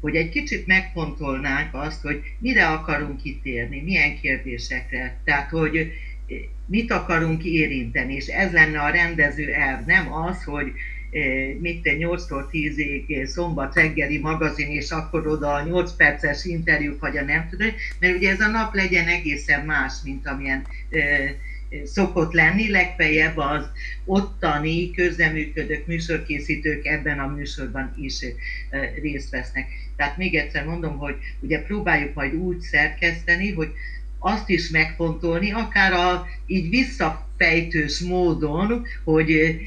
hogy egy kicsit megfontolnánk azt, hogy mire akarunk kitérni, milyen kérdésekre. Tehát, hogy mit akarunk érinteni, és ez lenne a rendező elv, nem az, hogy mit 8-tól 10-ig szombat reggeli magazin, és akkor oda a 8 perces interjú, vagy a nem tudom, mert ugye ez a nap legyen egészen más, mint amilyen szokott lenni, legfeljebb az ottani közleműködők, műsorkészítők ebben a műsorban is részt vesznek. Tehát még egyszer mondom, hogy ugye próbáljuk majd úgy szerkeszteni, hogy azt is megfontolni, akár a, így visszafejtős módon, hogy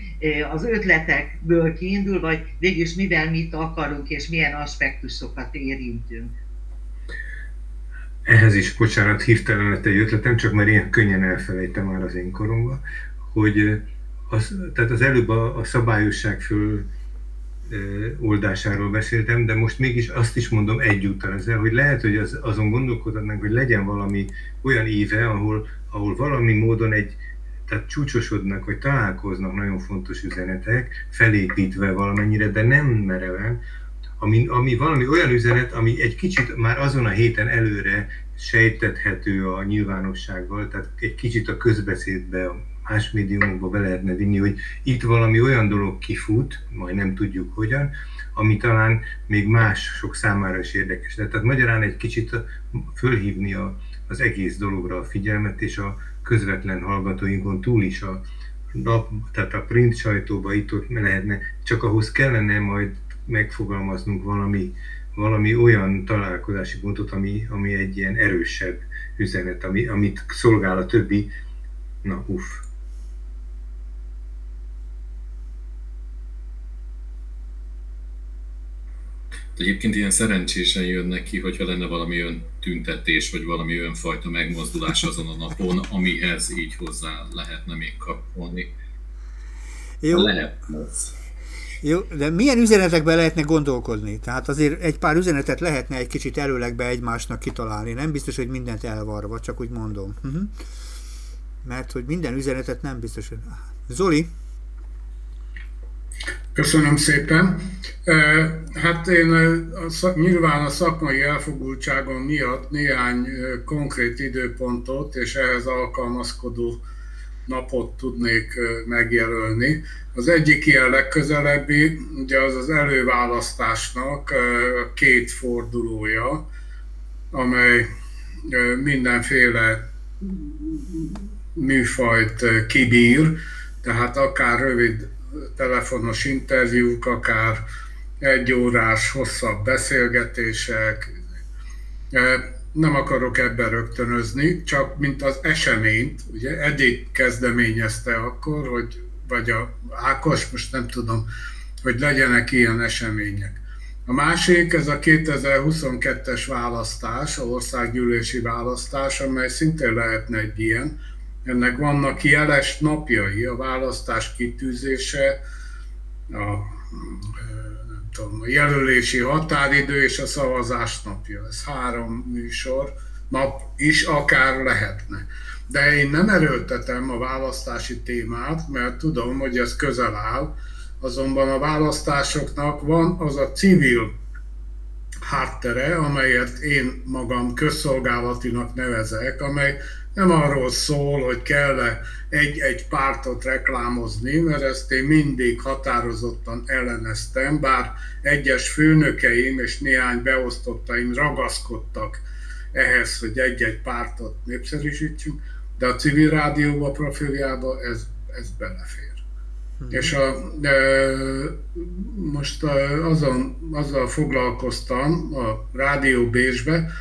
az ötletekből kiindul, vagy végülis mivel mit akarunk, és milyen aspektusokat érintünk. Ehhez is, bocsánat, hirtelen lett egy ötletem, csak mert ilyen könnyen elfelejtem már az én koromban, hogy az, tehát az előbb a, a szabályosság föl oldásáról beszéltem, de most mégis azt is mondom egyúttal ezzel, hogy lehet, hogy az, azon gondolkodnak, hogy legyen valami olyan éve, ahol, ahol valami módon egy, tehát csúcsosodnak, vagy találkoznak nagyon fontos üzenetek, felépítve valamennyire, de nem mereven, ami, ami valami olyan üzenet, ami egy kicsit már azon a héten előre sejtethető a nyilvánossággal, tehát egy kicsit a közbeszédbe, más médiumokba be lehetne vinni, hogy itt valami olyan dolog kifut, majd nem tudjuk hogyan, ami talán még mások számára is érdekes. Tehát magyarán egy kicsit fölhívni a, az egész dologra a figyelmet, és a közvetlen hallgatóinkon túl is a nap, tehát a print sajtóba itt ott lehetne, csak ahhoz kellene majd megfogalmaznunk valami, valami olyan találkozási pontot, ami, ami egy ilyen erősebb üzenet, ami, amit szolgál a többi, na uff, Egyébként ilyen szerencsésen jön neki, hogyha lenne valami olyan tüntetés, vagy valami olyan fajta megmozdulás azon a napon, amihez így hozzá lehetne még kapcsolni. Jó. Lehet. Jó, de milyen üzenetekben lehetne gondolkodni? Tehát azért egy pár üzenetet lehetne egy kicsit előlegbe egymásnak kitalálni. Nem biztos, hogy mindent elvarva, csak úgy mondom. Uh-huh. Mert hogy minden üzenetet nem biztos, hogy... Zoli? Köszönöm szépen. Hát én a, nyilván a szakmai elfogultságom miatt néhány konkrét időpontot és ehhez alkalmazkodó napot tudnék megjelölni. Az egyik ilyen legközelebbi, ugye az az előválasztásnak két fordulója, amely mindenféle műfajt kibír, tehát akár rövid telefonos interjúk, akár egy órás hosszabb beszélgetések. Nem akarok ebben rögtönözni, csak mint az eseményt, ugye Edith kezdeményezte akkor, hogy, vagy a Ákos, most nem tudom, hogy legyenek ilyen események. A másik, ez a 2022-es választás, a országgyűlési választás, amely szintén lehetne egy ilyen, ennek vannak jeles napjai, a választás kitűzése, a, tudom, a jelölési határidő és a szavazás napja. Ez három műsor nap is akár lehetne. De én nem erőltetem a választási témát, mert tudom, hogy ez közel áll, azonban a választásoknak van az a civil háttere, amelyet én magam közszolgálatinak nevezek, amely nem arról szól, hogy kell egy-egy pártot reklámozni, mert ezt én mindig határozottan elleneztem, bár egyes főnökeim és néhány beosztottaim ragaszkodtak ehhez, hogy egy-egy pártot népszerűsítsünk, de a civil rádióba profiljába ez, ez belefér. Hmm. És a, de most azon, azzal foglalkoztam a Rádió Bécsbe,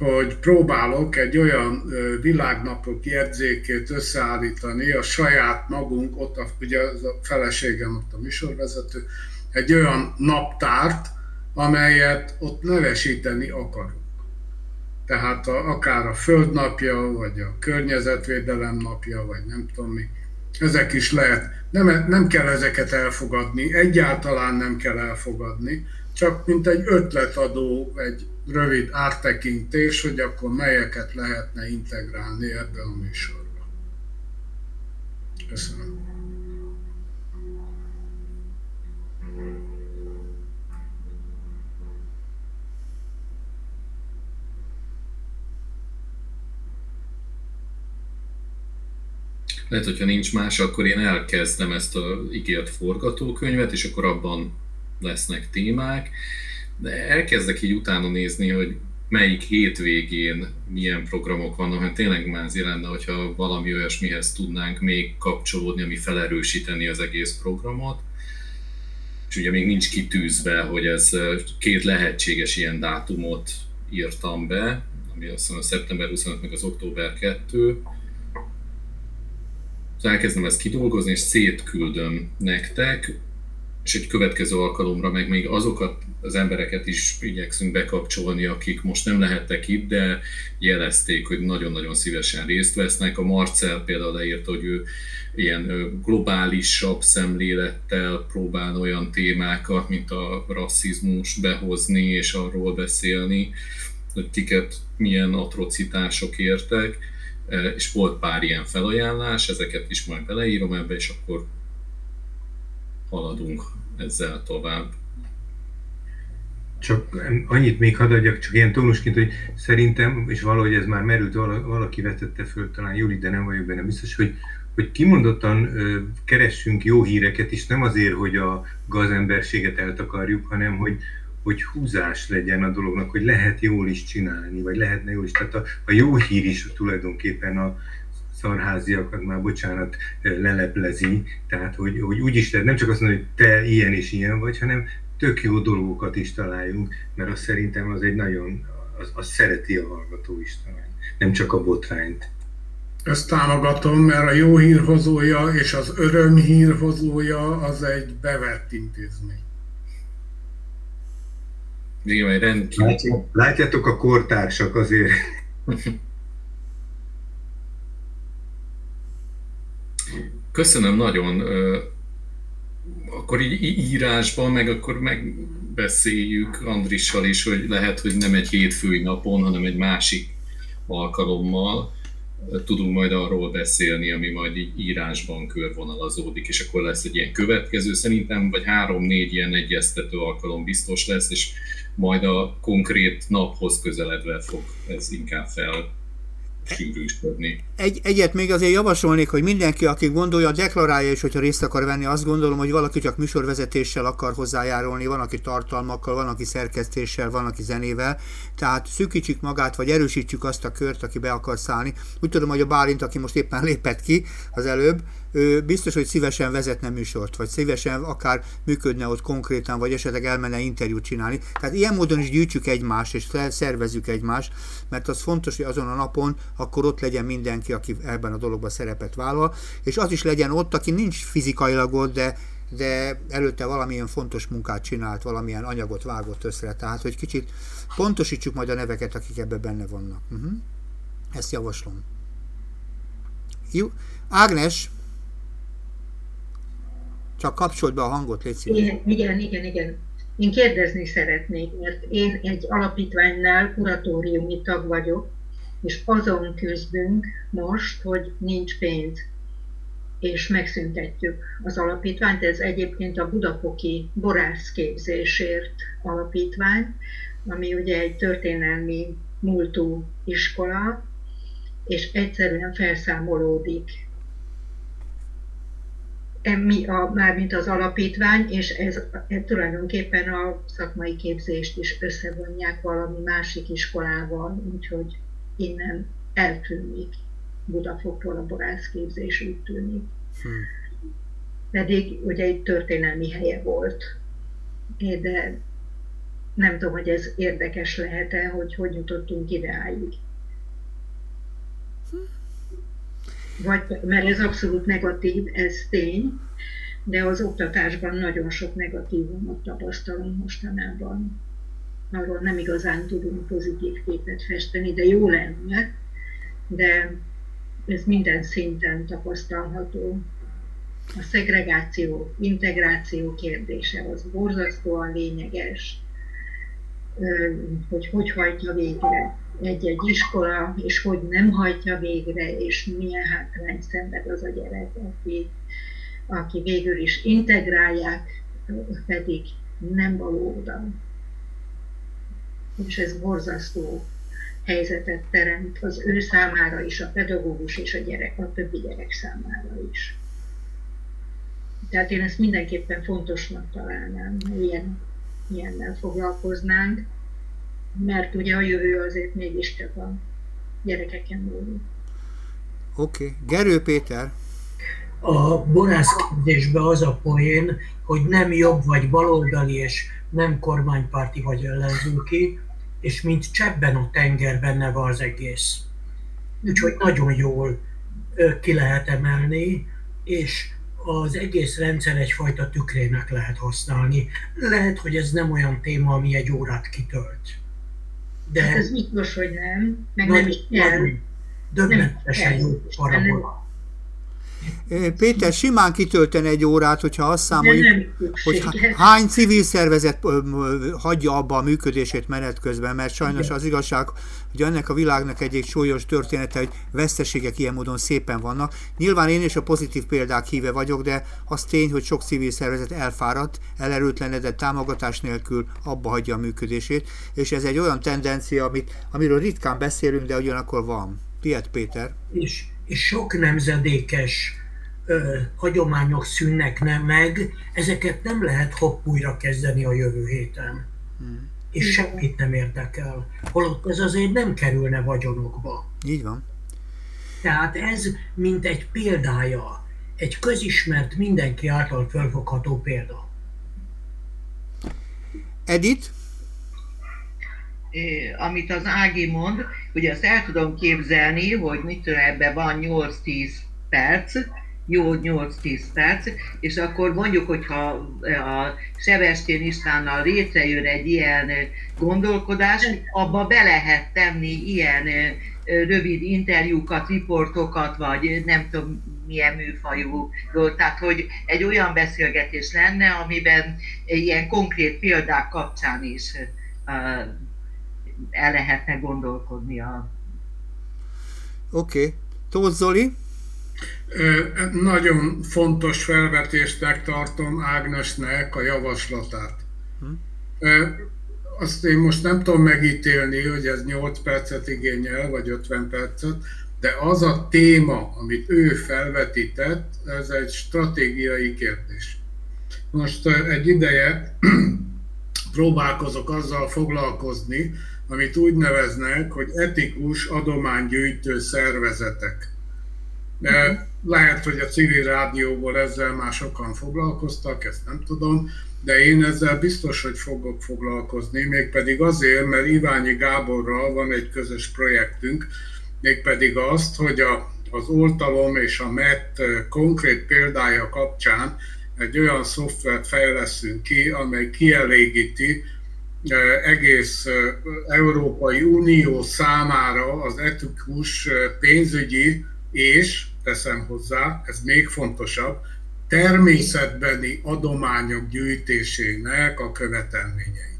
hogy próbálok egy olyan világnapok jegyzékét összeállítani a saját magunk, ott a, ugye a feleségem, ott a műsorvezető, egy olyan naptárt, amelyet ott nevesíteni akarunk. Tehát a, akár a Földnapja, vagy a Környezetvédelem napja, vagy nem tudom mi. Ezek is lehet. Nem, nem kell ezeket elfogadni, egyáltalán nem kell elfogadni, csak mint egy ötletadó, egy rövid áttekintés, hogy akkor melyeket lehetne integrálni ebbe a műsorba. Köszönöm. Lehet, hogyha nincs más, akkor én elkezdem ezt a ígért forgatókönyvet, és akkor abban lesznek témák de elkezdek így utána nézni, hogy melyik hétvégén milyen programok vannak, mert tényleg mázi lenne, hogyha valami olyasmihez tudnánk még kapcsolódni, ami felerősíteni az egész programot. És ugye még nincs kitűzve, hogy ez két lehetséges ilyen dátumot írtam be, ami azt hiszem a szeptember 25 meg az október 2. Szóval elkezdem ezt kidolgozni, és szétküldöm nektek és egy következő alkalomra meg még azokat az embereket is igyekszünk bekapcsolni, akik most nem lehettek itt, de jelezték, hogy nagyon-nagyon szívesen részt vesznek. A Marcel például leírta, hogy ő ilyen globálisabb szemlélettel próbál olyan témákat, mint a rasszizmus behozni és arról beszélni, hogy kiket milyen atrocitások értek, és volt pár ilyen felajánlás, ezeket is majd beleírom ebbe, és akkor haladunk ezzel tovább. Csak annyit még hadd adjak, csak ilyen tónusként, hogy szerintem, és valahogy ez már merült, valaki vetette föl, talán Júli, de nem vagyok benne biztos, hogy, hogy kimondottan keressünk jó híreket, és nem azért, hogy a gazemberséget eltakarjuk, hanem hogy, hogy húzás legyen a dolognak, hogy lehet jól is csinálni, vagy lehetne jól is. Tehát a, a jó hír is tulajdonképpen a, szarháziakat már, bocsánat, leleplezi, tehát hogy, hogy úgy is lehet, nem csak azt mondani, hogy te ilyen és ilyen vagy, hanem tök jó dolgokat is találjunk, mert az szerintem az egy nagyon, az, az szereti a hallgató is talán, nem csak a botrányt. Ezt támogatom, mert a jó hírhozója és az öröm hírhozója az egy bevett intézmény. Igen, rendkívül. Látjátok a kortársak azért. [LAUGHS] Köszönöm nagyon. Akkor így írásban, meg akkor megbeszéljük Andrissal is, hogy lehet, hogy nem egy hétfői napon, hanem egy másik alkalommal tudunk majd arról beszélni, ami majd így írásban körvonalazódik, és akkor lesz egy ilyen következő, szerintem vagy három-négy ilyen egyeztető alkalom biztos lesz, és majd a konkrét naphoz közeledve fog ez inkább fel sűrűsödni. Egy, egyet még azért javasolnék, hogy mindenki, aki gondolja, deklarálja is, hogyha részt akar venni. Azt gondolom, hogy valaki csak műsorvezetéssel akar hozzájárulni, van, aki tartalmakkal, van, aki szerkesztéssel, van, aki zenével. Tehát szűkítsük magát, vagy erősítsük azt a kört, aki be akar szállni. Úgy tudom, hogy a Bálint, aki most éppen lépett ki az előbb, ő biztos, hogy szívesen vezetne műsort, vagy szívesen akár működne ott konkrétan, vagy esetleg elmenne interjút csinálni. Tehát ilyen módon is gyűjtsük egymást, és szervezzük egymást, mert az fontos, hogy azon a napon akkor ott legyen mindenki, aki ebben a dologban szerepet vállal, és az is legyen ott, aki nincs fizikailag ott, de de előtte valamilyen fontos munkát csinált, valamilyen anyagot vágott össze, tehát hogy kicsit pontosítsuk majd a neveket, akik ebben benne vannak. Uh-huh. Ezt javaslom. Jó. Ágnes, csak kapcsolt be a hangot, légy szíves. Igen, igen, igen, igen. Én kérdezni szeretnék, mert én egy alapítványnál kuratóriumi tag vagyok, és azon küzdünk most, hogy nincs pénz, és megszüntetjük az alapítványt. Ez egyébként a Budapoki borászképzésért alapítvány, ami ugye egy történelmi múltú iskola, és egyszerűen felszámolódik mi a, mármint az alapítvány, és ez, ez tulajdonképpen a szakmai képzést is összevonják valami másik iskolával, úgyhogy innen eltűnik Budafoktól a borászképzés, úgy tűnik. Hmm. Pedig ugye egy történelmi helye volt, de nem tudom, hogy ez érdekes lehet-e, hogy hogy jutottunk ideáig. Vagy, mert ez abszolút negatív, ez tény, de az oktatásban nagyon sok negatívumot tapasztalunk mostanában. Arról nem igazán tudunk pozitív képet festeni, de jó lenne, de ez minden szinten tapasztalható. A szegregáció, integráció kérdése az borzasztóan lényeges, hogy hogy hajtja végre egy-egy iskola, és hogy nem hajtja végre, és milyen hátrány szenved az a gyerek, aki, aki végül is integrálják, pedig nem való oda. És ez borzasztó helyzetet teremt az ő számára is, a pedagógus és a gyerek, a többi gyerek számára is. Tehát én ezt mindenképpen fontosnak találnám, ilyen, ilyennel foglalkoznánk mert ugye a jövő azért mégiscsak a gyerekeken múlik. Oké. Okay. Gerő Péter? A borászképzésben az a poén, hogy nem jobb vagy baloldali, és nem kormánypárti vagy ellenzőki, és mint csebben a tenger benne van az egész. Úgyhogy nagyon jól ki lehet emelni, és az egész rendszer egyfajta tükrének lehet használni. Lehet, hogy ez nem olyan téma, ami egy órát kitölt. De hát ez biztos, hogy nem, meg nem is kell. Döbbenetesen jó parabola. Péter, simán kitölteni egy órát, hogyha azt számoljuk, hogy hány civil szervezet hagyja abba a működését menet közben, mert sajnos az igazság, hogy ennek a világnak egyik súlyos története, hogy veszteségek ilyen módon szépen vannak. Nyilván én is a pozitív példák híve vagyok, de az tény, hogy sok civil szervezet elfáradt, elerőtlenedett támogatás nélkül abba hagyja a működését, és ez egy olyan tendencia, amit, amiről ritkán beszélünk, de ugyanakkor van. Tiet Péter. És sok nemzedékes ö, hagyományok szűnnek nem meg, ezeket nem lehet hopp újra kezdeni a jövő héten. Hmm. És semmit nem érdekel. Holott ez azért nem kerülne vagyonokba. Így van. Tehát ez mint egy példája, egy közismert, mindenki által felfogható példa. Edith? Amit az Ági mond, ugye azt el tudom képzelni, hogy mit tudom, ebben van 8-10 perc, jó 8-10 perc, és akkor mondjuk, hogyha a Sevestén Istvánnal létrejön egy ilyen gondolkodás, abba be lehet tenni ilyen rövid interjúkat, riportokat, vagy nem tudom milyen műfajú, tehát hogy egy olyan beszélgetés lenne, amiben ilyen konkrét példák kapcsán is el lehetne gondolkodni a... Oké. Okay. Tóth Zoli? Nagyon fontos felvetésnek tartom Ágnesnek a javaslatát. Hm? Azt én most nem tudom megítélni, hogy ez 8 percet igényel, vagy 50 percet, de az a téma, amit ő felvetített, ez egy stratégiai kérdés. Most egy ideje [CLEARS THROAT] próbálkozok azzal foglalkozni, amit úgy neveznek, hogy etikus adománygyűjtő szervezetek. De lehet, hogy a civil rádióból ezzel már sokan foglalkoztak, ezt nem tudom, de én ezzel biztos, hogy fogok foglalkozni, mégpedig azért, mert Iványi Gáborral van egy közös projektünk, mégpedig azt, hogy a, az oltalom és a MET konkrét példája kapcsán egy olyan szoftvert fejleszünk ki, amely kielégíti egész Európai Unió számára az etikus pénzügyi és, teszem hozzá, ez még fontosabb, természetbeni adományok gyűjtésének a követelményeit.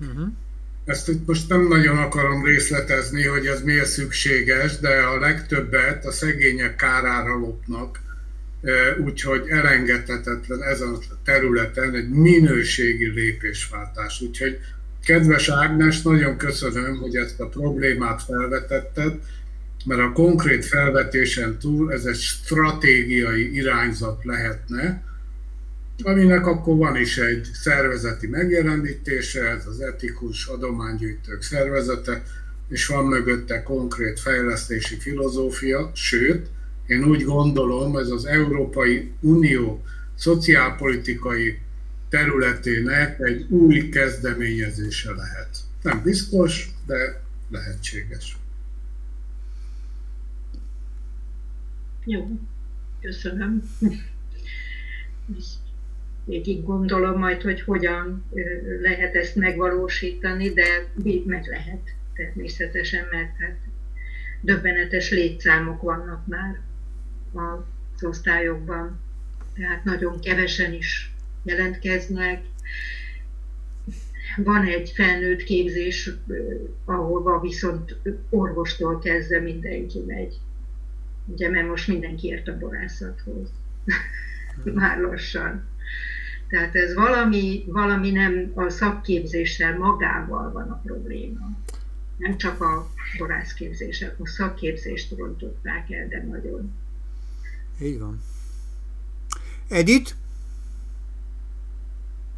Uh-huh. Ezt itt most nem nagyon akarom részletezni, hogy ez miért szükséges, de a legtöbbet a szegények kárára lopnak, úgyhogy elengedhetetlen ezen a területen egy minőségi lépésváltás. Úgyhogy kedves Ágnes, nagyon köszönöm, hogy ezt a problémát felvetetted, mert a konkrét felvetésen túl ez egy stratégiai irányzat lehetne, aminek akkor van is egy szervezeti megjelenítése, ez az etikus adománygyűjtők szervezete, és van mögötte konkrét fejlesztési filozófia, sőt, én úgy gondolom, ez az Európai Unió szociálpolitikai területének egy új kezdeményezése lehet. Nem biztos, de lehetséges. Jó, köszönöm. Végig gondolom majd, hogy hogyan lehet ezt megvalósítani, de meg lehet természetesen, mert hát döbbenetes létszámok vannak már az osztályokban, tehát nagyon kevesen is jelentkeznek. Van egy felnőtt képzés, ahova viszont orvostól kezdve mindenki megy. Ugye, mert most mindenki ért a borászathoz. [LAUGHS] Már lassan. Tehát ez valami, valami nem a szakképzéssel magával van a probléma. Nem csak a borászképzéssel, a szakképzést rontották el, de nagyon. Így van. Edith?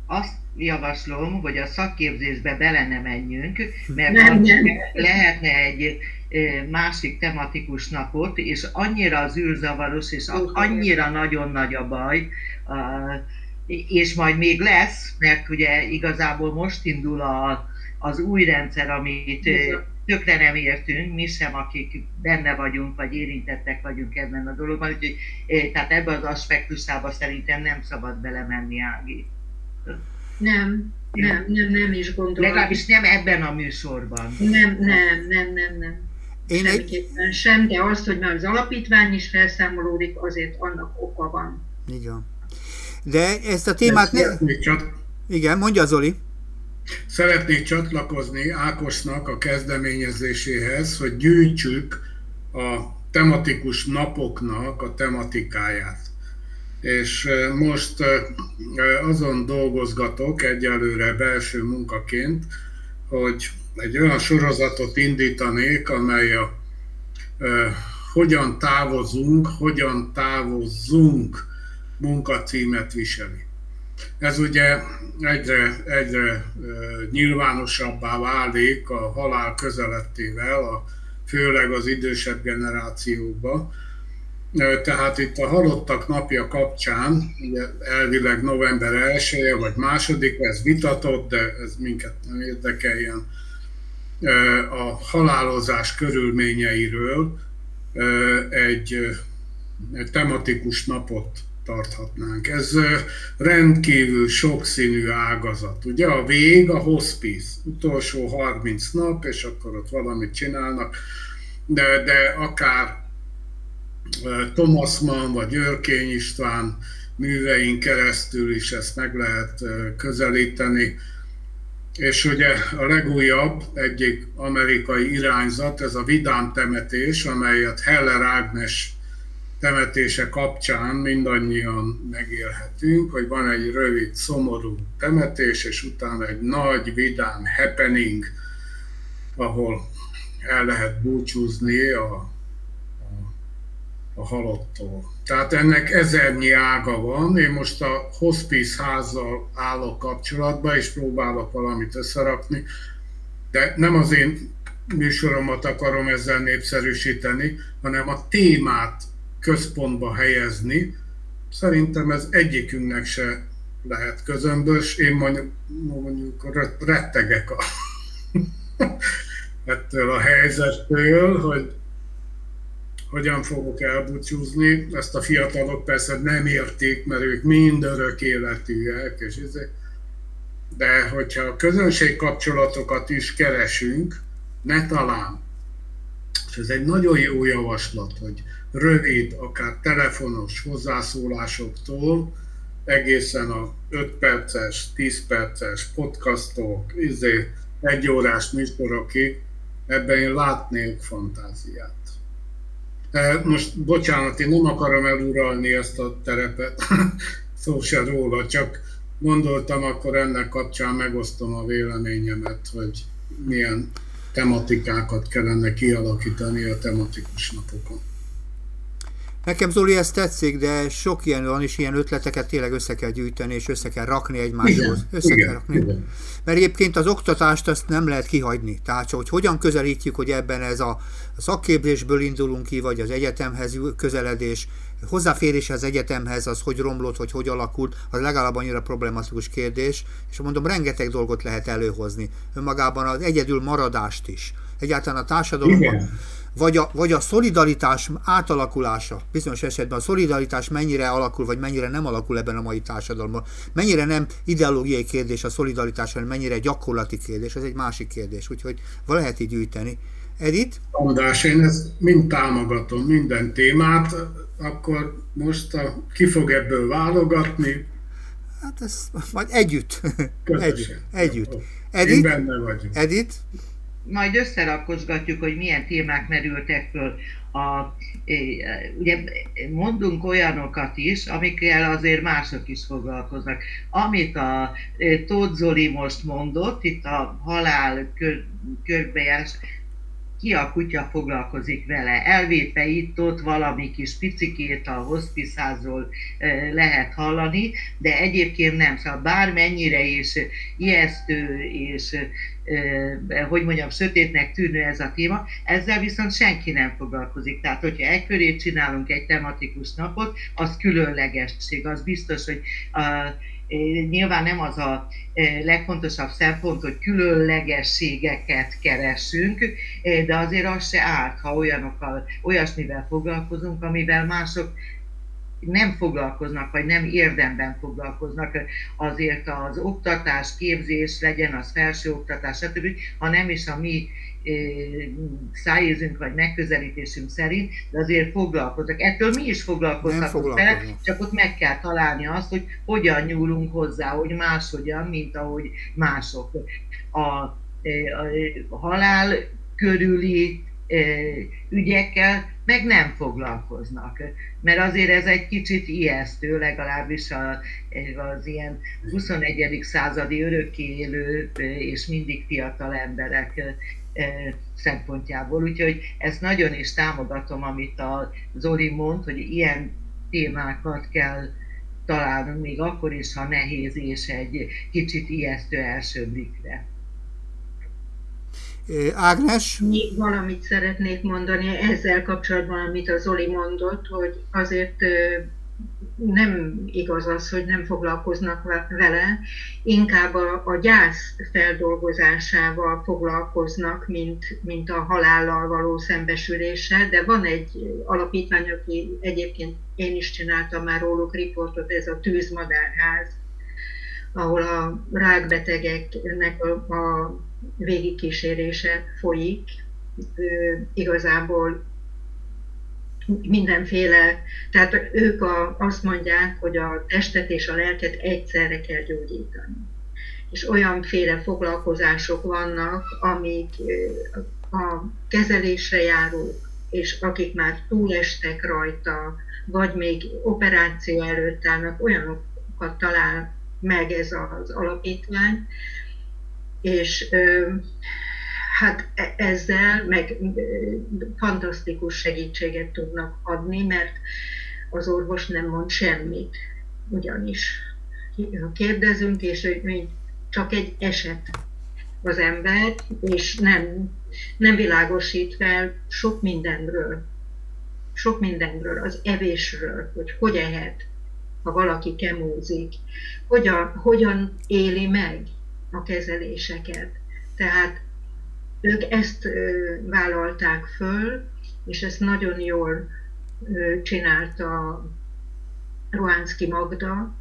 Azt javaslom, hogy a szakképzésbe bele ne menjünk, mert nem, nem. lehetne egy másik tematikus napot, és annyira az űrzavaros, és annyira nagyon nagy a baj, és majd még lesz, mert ugye igazából most indul a, az új rendszer, amit tökre nem értünk, mi sem, akik benne vagyunk, vagy érintettek vagyunk ebben a dologban, úgyhogy tehát ebbe az aspektusába szerintem nem szabad belemenni, Ági. Nem, nem, nem, nem is gondolom. Legalábbis nem ebben a műsorban. Nem, nem, nem, nem, nem. Én Semmiképpen egy... sem, de az, hogy már az alapítvány is felszámolódik, azért annak oka van. Igen. De ezt a témát... Ne... Csak... Igen, mondja Zoli. Szeretnék csatlakozni Ákosnak a kezdeményezéséhez, hogy gyűjtsük a tematikus napoknak a tematikáját. És most azon dolgozgatok egyelőre belső munkaként, hogy egy olyan sorozatot indítanék, amely a hogyan távozunk, hogyan távozzunk munkacímet viseli. Ez ugye egyre, egyre nyilvánosabbá válik a halál közelettével, a, főleg az idősebb generációkban, Tehát itt a halottak napja kapcsán, ugye elvileg november 1 -e, vagy második, ez vitatott, de ez minket nem érdekeljen, a halálozás körülményeiről egy tematikus napot tarthatnánk. Ez rendkívül sokszínű ágazat. Ugye a vég a hospice, utolsó 30 nap, és akkor ott valamit csinálnak, de, de akár Thomas Mann vagy Örkény István művein keresztül is ezt meg lehet közelíteni. És ugye a legújabb egyik amerikai irányzat, ez a vidám temetés, amelyet Heller Ágnes temetése kapcsán mindannyian megélhetünk, hogy van egy rövid, szomorú temetés, és utána egy nagy, vidám happening, ahol el lehet búcsúzni a, a, a halottól. Tehát ennek ezernyi ága van. Én most a hospice házzal állok kapcsolatba, és próbálok valamit összerakni, de nem az én műsoromat akarom ezzel népszerűsíteni, hanem a témát központba helyezni. Szerintem ez egyikünknek se lehet közömbös. Én mondjuk, mondjuk rettegek a, [LAUGHS] ettől a helyzettől, hogy hogyan fogok elbúcsúzni. Ezt a fiatalok persze nem értik, mert ők mind örök életűek, és ezek. de hogyha közönség kapcsolatokat is keresünk, ne talán, és ez egy nagyon jó javaslat, hogy rövid, akár telefonos hozzászólásoktól egészen a 5 perces, 10 perces podcastok, izé, egy órás műsorokig, ebben én látnék fantáziát. Most bocsánat, én nem akarom eluralni ezt a terepet, [LAUGHS] szó se róla, csak gondoltam, akkor ennek kapcsán megosztom a véleményemet, hogy milyen tematikákat kellene kialakítani a tematikus napokon. Nekem Zoli ez tetszik, de sok ilyen van, és ilyen ötleteket tényleg össze kell gyűjteni, és össze kell rakni egymáshoz. Össze igen, kell rakni. Igen. Mert egyébként az oktatást azt nem lehet kihagyni. Tehát, hogy hogyan közelítjük, hogy ebben ez a szakképzésből indulunk ki, vagy az egyetemhez közeledés, hozzáférés az egyetemhez, az hogy romlott, hogy hogy alakult, az legalább annyira problematikus kérdés, és mondom, rengeteg dolgot lehet előhozni. Önmagában az egyedül maradást is. Egyáltalán a társadalomban. Igen vagy a, vagy a szolidaritás átalakulása, bizonyos esetben a szolidaritás mennyire alakul, vagy mennyire nem alakul ebben a mai társadalomban, mennyire nem ideológiai kérdés a szolidaritás, hanem mennyire gyakorlati kérdés, ez egy másik kérdés, úgyhogy lehet így gyűjteni. Edith? András, én ezt mind támogatom, minden témát, akkor most a, ki fog ebből válogatni? Hát ez majd együtt. Egy, együtt. Edith? Én benne vagyok. Edith? Majd összerakosgatjuk, hogy milyen témák merültek föl. A, ugye mondunk olyanokat is, amikkel azért mások is foglalkoznak. Amit a Tóth Zoli most mondott, itt a halál kör, körbejárás, ki a kutya foglalkozik vele. Elvétve itt-ott valami kis picikét a hospiszázról lehet hallani, de egyébként nem. Szóval bármennyire is ijesztő és hogy mondjam, sötétnek tűnő ez a téma, ezzel viszont senki nem foglalkozik. Tehát, hogyha egy köré csinálunk egy tematikus napot, az különlegesség, az biztos, hogy a, Nyilván nem az a legfontosabb szempont, hogy különlegességeket keresünk, de azért az se árt, ha olyanokkal, olyasmivel foglalkozunk, amivel mások nem foglalkoznak, vagy nem érdemben foglalkoznak azért az oktatás, képzés, legyen az felsőoktatás, stb., ha nem is a mi szájézünk vagy megközelítésünk szerint, de azért foglalkoznak. Ettől mi is foglalkozhatunk vele, csak ott meg kell találni azt, hogy hogyan nyúlunk hozzá, hogy máshogyan, mint ahogy mások. A, a, a halál körüli ügyekkel meg nem foglalkoznak. Mert azért ez egy kicsit ijesztő, legalábbis az ilyen 21. századi örökké élő és mindig fiatal emberek szempontjából. Úgyhogy ezt nagyon is támogatom, amit a Zoli mond, hogy ilyen témákat kell találnunk, még akkor is, ha nehéz és egy kicsit ijesztő első blikre. Ágnes? Valamit szeretnék mondani ezzel kapcsolatban, amit az Zoli mondott, hogy azért nem igaz az, hogy nem foglalkoznak vele, inkább a, a gyász feldolgozásával foglalkoznak, mint, mint a halállal való szembesüléssel, de van egy alapítvány, aki egyébként én is csináltam már róluk riportot, ez a tűzmadárház, ahol a rákbetegeknek a, a végigkísérése folyik. Igazából mindenféle, tehát ők a, azt mondják, hogy a testet és a lelket egyszerre kell gyógyítani. És olyanféle foglalkozások vannak, amik a kezelésre járók, és akik már túlestek rajta, vagy még operáció előtt állnak, olyanokat talál meg ez az alapítvány, és hát e- ezzel meg fantasztikus segítséget tudnak adni, mert az orvos nem mond semmit, ugyanis ha kérdezünk, és hogy csak egy eset az ember, és nem, nem világosít fel sok mindenről. Sok mindenről, az evésről, hogy hogy ehet, ha valaki kemózik, hogyan, hogyan éli meg a kezeléseket. Tehát ők ezt vállalták föl, és ezt nagyon jól csinálta Ruánszki Magda,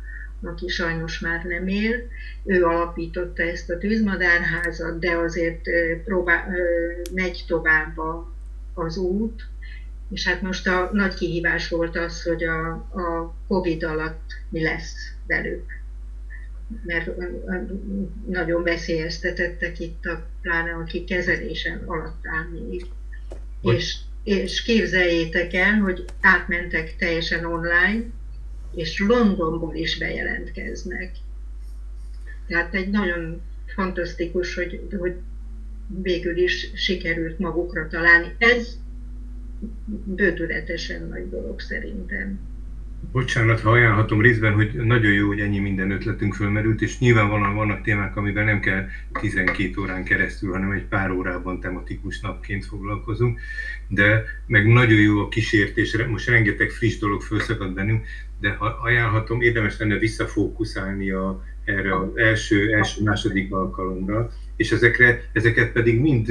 aki sajnos már nem él. Ő alapította ezt a tűzmadárházat, de azért próbál, megy tovább az út, és hát most a nagy kihívás volt az, hogy a, a Covid alatt mi lesz velük mert nagyon veszélyeztetettek itt a pláne, aki kezelésen alatt áll még. És, és képzeljétek el, hogy átmentek teljesen online, és Londonból is bejelentkeznek. Tehát egy nagyon fantasztikus, hogy, hogy végül is sikerült magukra találni. Ez bődületesen nagy dolog szerintem. Bocsánat, ha ajánlhatom részben, hogy nagyon jó, hogy ennyi minden ötletünk fölmerült, és nyilvánvalóan vannak témák, amiben nem kell 12 órán keresztül, hanem egy pár órában tematikus napként foglalkozunk, de meg nagyon jó a kísértés, most rengeteg friss dolog felszakad bennünk, de ha ajánlhatom, érdemes lenne visszafókuszálni a, erre az első, első, második alkalomra, és ezekre, ezeket pedig mind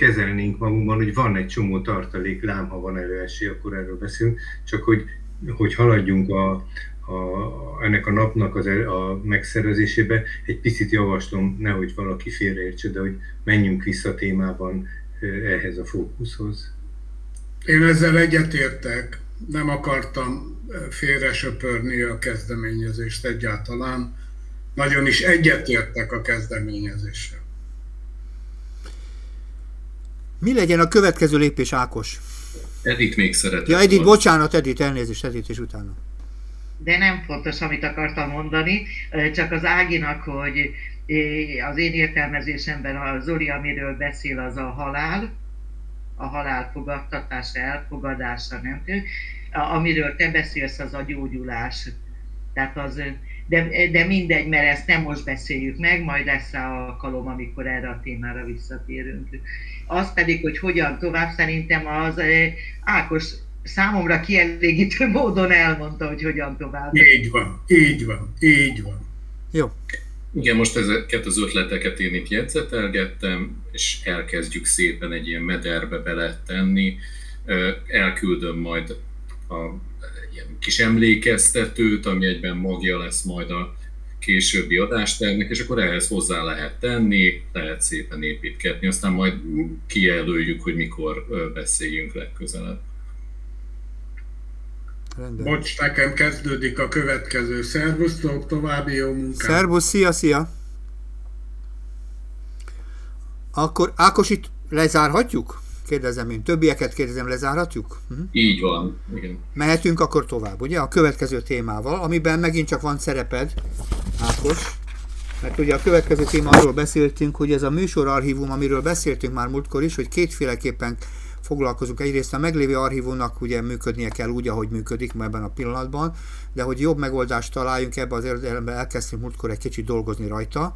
kezelnénk magunkban, hogy van egy csomó tartalék, lám, ha van előesé, akkor erről beszélünk, csak hogy, hogy haladjunk a, a, ennek a napnak az, a megszervezésébe, egy picit javaslom, nehogy valaki félreértse, de hogy menjünk vissza témában ehhez a fókuszhoz. Én ezzel egyetértek, nem akartam félre söpörni a kezdeményezést egyáltalán. Nagyon is egyetértek a kezdeményezéssel. Mi legyen a következő lépés, Ákos? Edith még szeretett. Ja, Edith, bocsánat, Edith, elnézést, Edith, és utána. De nem fontos, amit akartam mondani, csak az Áginak, hogy az én értelmezésemben a Zoli, amiről beszél, az a halál, a halál fogadtatása, elfogadása, nem. Amiről te beszélsz, az a gyógyulás. Tehát az de, de mindegy, mert ezt nem most beszéljük meg, majd lesz rá alkalom, amikor erre a témára visszatérünk. Az pedig, hogy hogyan tovább, szerintem az eh, Ákos számomra kielégítő [LAUGHS] módon elmondta, hogy hogyan tovább. Így van, így van, így van. Jó. Igen, most ezeket az ötleteket én itt jegyzetelgettem, és elkezdjük szépen egy ilyen mederbe beletenni. Elküldöm majd a kis emlékeztetőt, ami egyben magja lesz majd a későbbi adásternek, és akkor ehhez hozzá lehet tenni, lehet szépen építgetni, aztán majd kijelöljük, hogy mikor beszéljünk legközelebb. Rendben. Bocs, nekem kezdődik a következő. Szervusztok, további jó munkát! Szervusz, szia, szia! Akkor Ákos itt lezárhatjuk? Kérdezem én. Többieket kérdezem, lezárhatjuk? Hm? Így van, igen. Mehetünk akkor tovább, ugye? A következő témával, amiben megint csak van szereped, Ákos. Mert ugye a következő téma arról beszéltünk, hogy ez a műsorarchívum, amiről beszéltünk már múltkor is, hogy kétféleképpen foglalkozunk. Egyrészt a meglévő archívumnak ugye működnie kell úgy, ahogy működik ebben a pillanatban, de hogy jobb megoldást találjunk ebbe az értelemben elkezdtünk múltkor egy kicsit dolgozni rajta,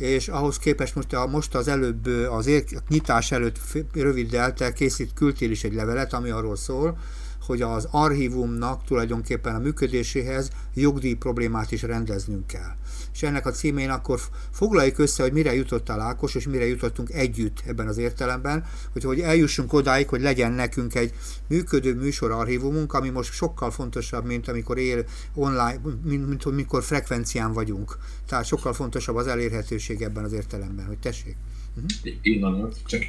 és ahhoz képest most, a, most az előbb az ér, nyitás előtt röviddel te készít, küldtél is egy levelet, ami arról szól, hogy az archívumnak tulajdonképpen a működéséhez jogdíj problémát is rendeznünk kell. És ennek a címén akkor foglaljuk össze, hogy mire jutottál Ákos, és mire jutottunk együtt ebben az értelemben, hogy, hogy eljussunk odáig, hogy legyen nekünk egy működő műsor archívumunk, ami most sokkal fontosabb, mint amikor él online, mint, mint amikor frekvencián vagyunk. Tehát sokkal fontosabb az elérhetőség ebben az értelemben, hogy tessék. Uh-huh. Így van, csak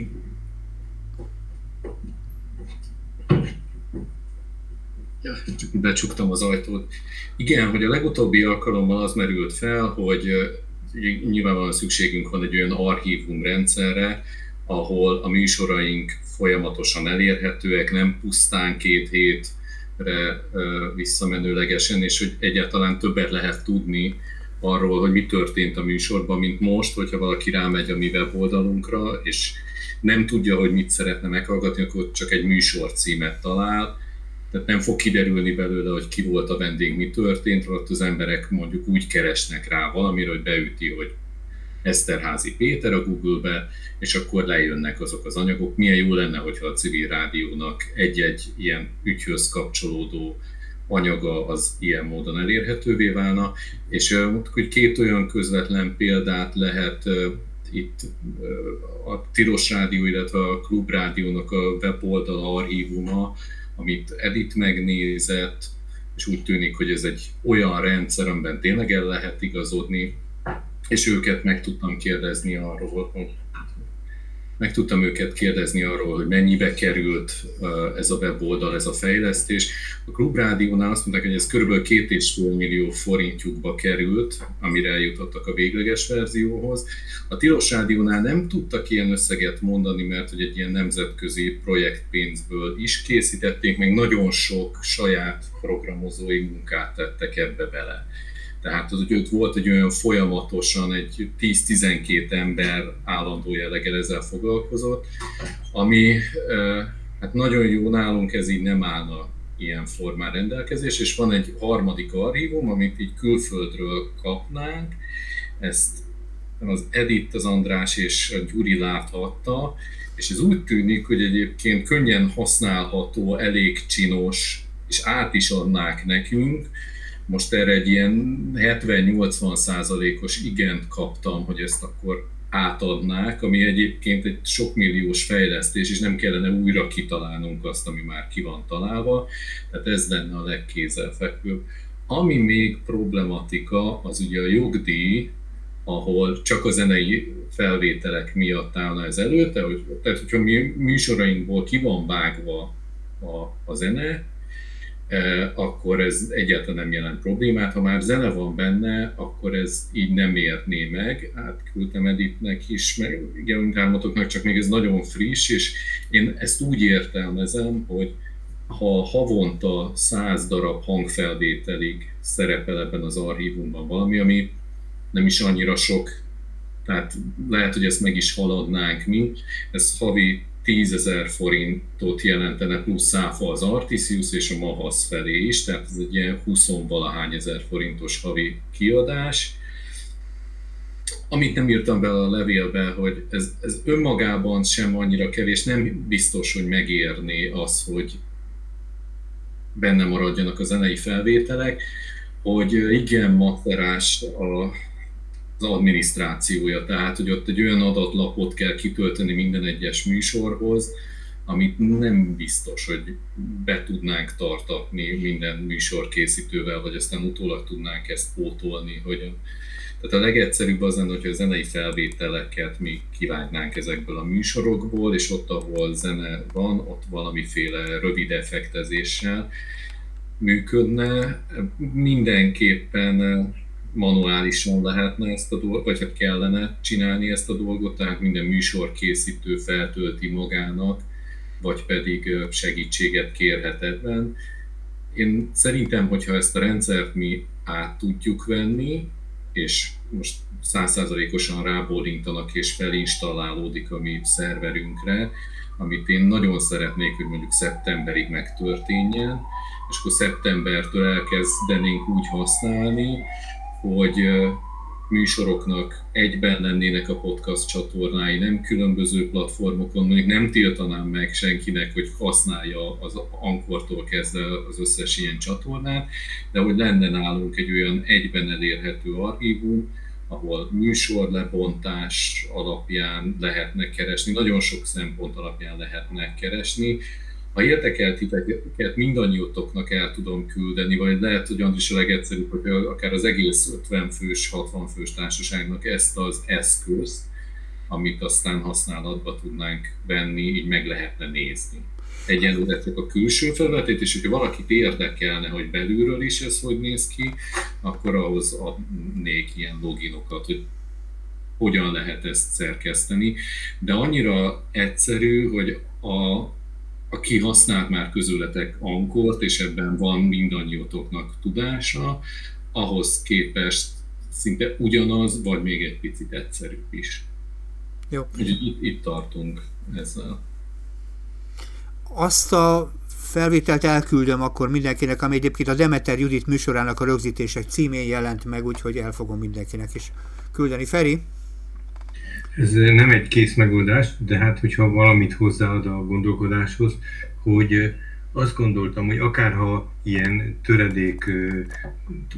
csak becsuktam az ajtót. Igen, hogy a legutóbbi alkalommal az merült fel, hogy nyilvánvalóan szükségünk van egy olyan archívum rendszerre, ahol a műsoraink folyamatosan elérhetőek, nem pusztán két hétre visszamenőlegesen, és hogy egyáltalán többet lehet tudni arról, hogy mi történt a műsorban, mint most, hogyha valaki rámegy a mi weboldalunkra, és nem tudja, hogy mit szeretne meghallgatni, akkor csak egy műsor címet talál, tehát nem fog kiderülni belőle, hogy ki volt a vendég, mi történt, ott az emberek mondjuk úgy keresnek rá valamire, hogy beüti, hogy Eszterházi Péter a Google-be, és akkor lejönnek azok az anyagok. Milyen jó lenne, hogyha a civil rádiónak egy-egy ilyen ügyhöz kapcsolódó anyaga az ilyen módon elérhetővé válna, és hogy két olyan közvetlen példát lehet itt a Tilos Rádió, illetve a Klub Rádiónak a weboldala, archívuma, amit Edit megnézett, és úgy tűnik, hogy ez egy olyan rendszer, amiben tényleg el lehet igazodni, és őket meg tudtam kérdezni arról, hogy meg tudtam őket kérdezni arról, hogy mennyibe került ez a weboldal, ez a fejlesztés. A Klubrádiónál azt mondták, hogy ez kb. 2,5 millió forintjukba került, amire eljutottak a végleges verzióhoz. A Tilos Rádiónál nem tudtak ilyen összeget mondani, mert hogy egy ilyen nemzetközi projektpénzből is készítették, meg nagyon sok saját programozói munkát tettek ebbe bele. Tehát az, hogy ott volt egy olyan folyamatosan egy 10-12 ember állandó jelleggel ezzel foglalkozott, ami hát nagyon jó nálunk ez így nem állna ilyen formán rendelkezés, és van egy harmadik archívum, amit így külföldről kapnánk, ezt az Edith, az András és a Gyuri láthatta, és ez úgy tűnik, hogy egyébként könnyen használható, elég csinos, és át is adnák nekünk, most erre egy ilyen 70-80 százalékos igent kaptam, hogy ezt akkor átadnák, ami egyébként egy sok milliós fejlesztés, és nem kellene újra kitalálnunk azt, ami már ki van találva, tehát ez lenne a legkézelfekvőbb. Ami még problematika, az ugye a jogdíj, ahol csak a zenei felvételek miatt állna ez előtte, tehát hogyha mi műsorainkból ki van vágva a, a zene, akkor ez egyáltalán nem jelent problémát. Ha már zene van benne, akkor ez így nem érné meg. Átküldtem Editnek is, meg igen, csak még ez nagyon friss, és én ezt úgy értelmezem, hogy ha havonta száz darab hangfelvételig szerepel ebben az archívumban valami, ami nem is annyira sok, tehát lehet, hogy ezt meg is haladnánk mi, ez havi 10 ezer forintot jelentene plusz száfa az Artisius és a Mahasz felé is, tehát ez egy ilyen 20 valahány ezer forintos havi kiadás. Amit nem írtam bele a levélbe, hogy ez, ez önmagában sem annyira kevés, nem biztos, hogy megérni az, hogy benne maradjanak a zenei felvételek, hogy igen macerás a az adminisztrációja, tehát hogy ott egy olyan adatlapot kell kitölteni minden egyes műsorhoz, amit nem biztos, hogy be tudnánk tartatni minden műsorkészítővel, vagy aztán utólag tudnánk ezt pótolni, hogy tehát a legegyszerűbb az lenne, hogyha a zenei felvételeket mi kivágnánk ezekből a műsorokból, és ott, ahol zene van, ott valamiféle rövid effektezéssel működne. Mindenképpen manuálisan lehetne ezt a dolgot, vagy hát kellene csinálni ezt a dolgot, tehát minden műsorkészítő feltölti magának, vagy pedig segítséget kérhet ebben. Én szerintem, hogyha ezt a rendszert mi át tudjuk venni, és most százszázalékosan rábólintanak és felinstallálódik a mi szerverünkre, amit én nagyon szeretnék, hogy mondjuk szeptemberig megtörténjen, és akkor szeptembertől elkezdenénk úgy használni, hogy műsoroknak egyben lennének a podcast csatornái, nem különböző platformokon, mondjuk nem tiltanám meg senkinek, hogy használja az Ankortól kezdve az összes ilyen csatornát, de hogy lenne nálunk egy olyan egyben elérhető archívum, ahol műsor lebontás alapján lehetne keresni, nagyon sok szempont alapján lehetne keresni, ha érdekelt titeket, mindannyiótoknak el tudom küldeni, vagy lehet, hogy Andris a legegyszerűbb, hogy akár az egész 50 fős, 60 fős társaságnak ezt az eszközt, amit aztán használatba tudnánk venni, így meg lehetne nézni. Egyelőre csak a külső felületét, és hogyha valakit érdekelne, hogy belülről is ez hogy néz ki, akkor ahhoz adnék ilyen loginokat, hogy hogyan lehet ezt szerkeszteni. De annyira egyszerű, hogy a, aki használt már közületek ankort, és ebben van mindannyiotoknak tudása, ahhoz képest szinte ugyanaz, vagy még egy picit egyszerűbb is. Jó. Úgyhogy itt, itt tartunk ezzel. Azt a felvételt elküldöm akkor mindenkinek, ami egyébként a Demeter Judit műsorának a rögzítések címén jelent meg, úgyhogy el fogom mindenkinek is küldeni. Feri? Ez nem egy kész megoldás, de hát hogyha valamit hozzáad a gondolkodáshoz, hogy azt gondoltam, hogy akárha ilyen töredék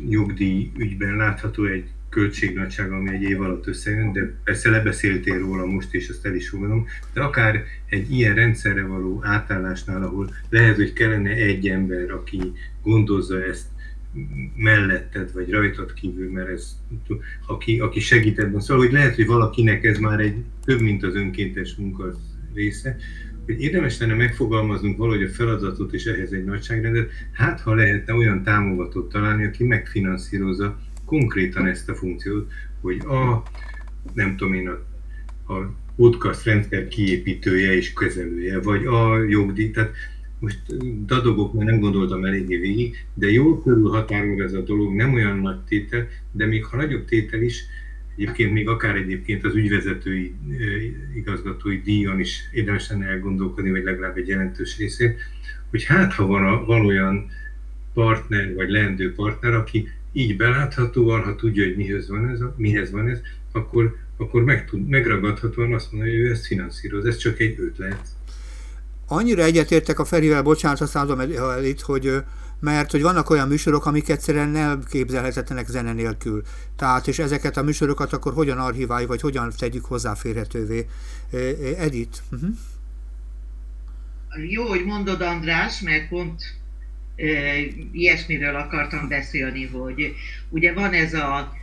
jogdíj ügyben látható egy költségnagyság, ami egy év alatt összejön, de persze lebeszéltél róla most, és azt el is fogadom, de akár egy ilyen rendszerre való átállásnál, ahol lehet, hogy kellene egy ember, aki gondozza ezt melletted, vagy rajtad kívül, mert ez, aki, aki segít ebben. Szóval, hogy lehet, hogy valakinek ez már egy több, mint az önkéntes munka része, hogy érdemes lenne megfogalmaznunk valahogy a feladatot és ehhez egy nagyságrendet, hát ha lehetne olyan támogatót találni, aki megfinanszírozza konkrétan ezt a funkciót, hogy a, nem tudom én, a, a podcast rendszer kiépítője és kezelője, vagy a jogdíj, tehát most dadogok, mert nem gondoltam eléggé végig, de jól körülhatárol ez a dolog, nem olyan nagy tétel, de még ha nagyobb tétel is, egyébként még akár egyébként az ügyvezetői, igazgatói díjon is érdemes lenne elgondolkodni, vagy legalább egy jelentős részét, hogy hát ha van, a, van olyan partner, vagy leendő partner, aki így beláthatóan, ha tudja, hogy mihez van ez, mihez van ez akkor, akkor meg tud, megragadhatóan azt mondja, hogy ő ezt finanszíroz. Ez csak egy ötlet annyira egyetértek a Ferivel, bocsánat, azt mondom el itt, hogy mert hogy vannak olyan műsorok, amik egyszerűen nem képzelhetetlenek zene nélkül. Tehát, és ezeket a műsorokat akkor hogyan archiváljuk, vagy hogyan tegyük hozzáférhetővé. Edith? Uh-huh. Jó, hogy mondod, András, mert pont e, ilyesmiről akartam beszélni, hogy ugye van ez a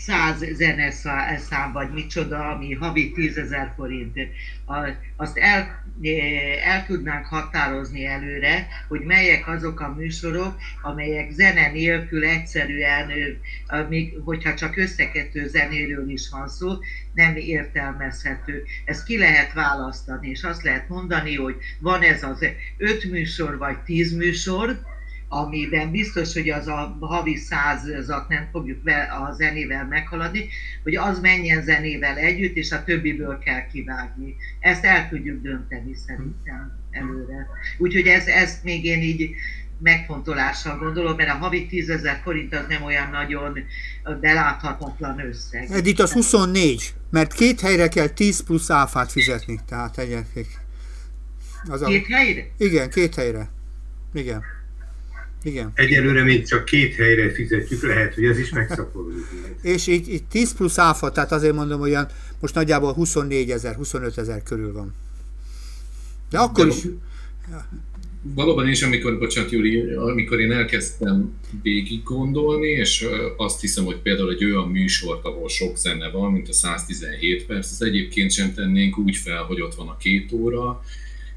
száz zeneszám, vagy micsoda, ami havi tízezer forint. Azt el, el tudnánk határozni előre, hogy melyek azok a műsorok, amelyek zene nélkül egyszerűen, még hogyha csak összekető zenéről is van szó, nem értelmezhető. Ezt ki lehet választani, és azt lehet mondani, hogy van ez az öt műsor, vagy tíz műsor, amiben biztos, hogy az a havi százat nem fogjuk a zenével meghaladni, hogy az menjen zenével együtt, és a többiből kell kivágni. Ezt el tudjuk dönteni szerintem előre. Úgyhogy ez, ezt még én így megfontolással gondolom, mert a havi 10 ezer forint az nem olyan nagyon beláthatatlan összeg. Edith, az 24, mert két helyre kell 10 plusz áfát fizetni, tehát egyébként. Az két a... helyre? Igen, két helyre. Igen. Igen. Egyelőre még csak két helyre fizetjük, lehet, hogy ez is megszaporodik. [LAUGHS] És így, így 10 plusz áfa, tehát azért mondom, olyan most nagyjából 24 ezer, 25 ezer körül van. De akkor De, is... Valóban is, amikor, bocsánat Júli, amikor én elkezdtem végig gondolni, és azt hiszem, hogy például egy olyan műsort, ahol sok zene van, mint a 117 perc, az egyébként sem tennénk úgy fel, hogy ott van a két óra,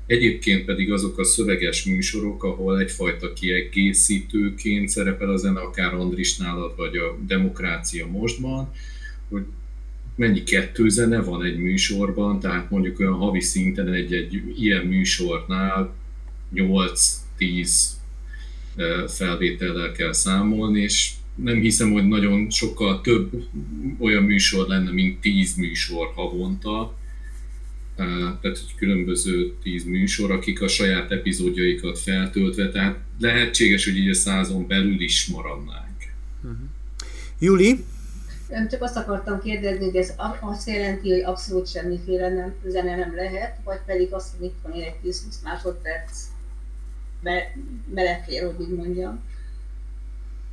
Egyébként pedig azok a szöveges műsorok, ahol egyfajta kiegészítőként szerepel a zene, akár Andris nálad, vagy a Demokrácia mostban, hogy mennyi kettő zene van egy műsorban, tehát mondjuk olyan havi szinten egy-egy ilyen műsornál 8-10 felvétellel kell számolni, és nem hiszem, hogy nagyon sokkal több olyan műsor lenne, mint 10 műsor havonta, tehát hogy különböző tíz műsor, akik a saját epizódjaikat feltöltve, tehát lehetséges, hogy így a százon belül is maradnánk. Uh-huh. Júli? Csak azt akartam kérdezni, hogy ez azt jelenti, hogy abszolút semmiféle nem, zene nem lehet, vagy pedig azt, hogy itt van egy 10 másodperc be, belefér, hogy így mondjam.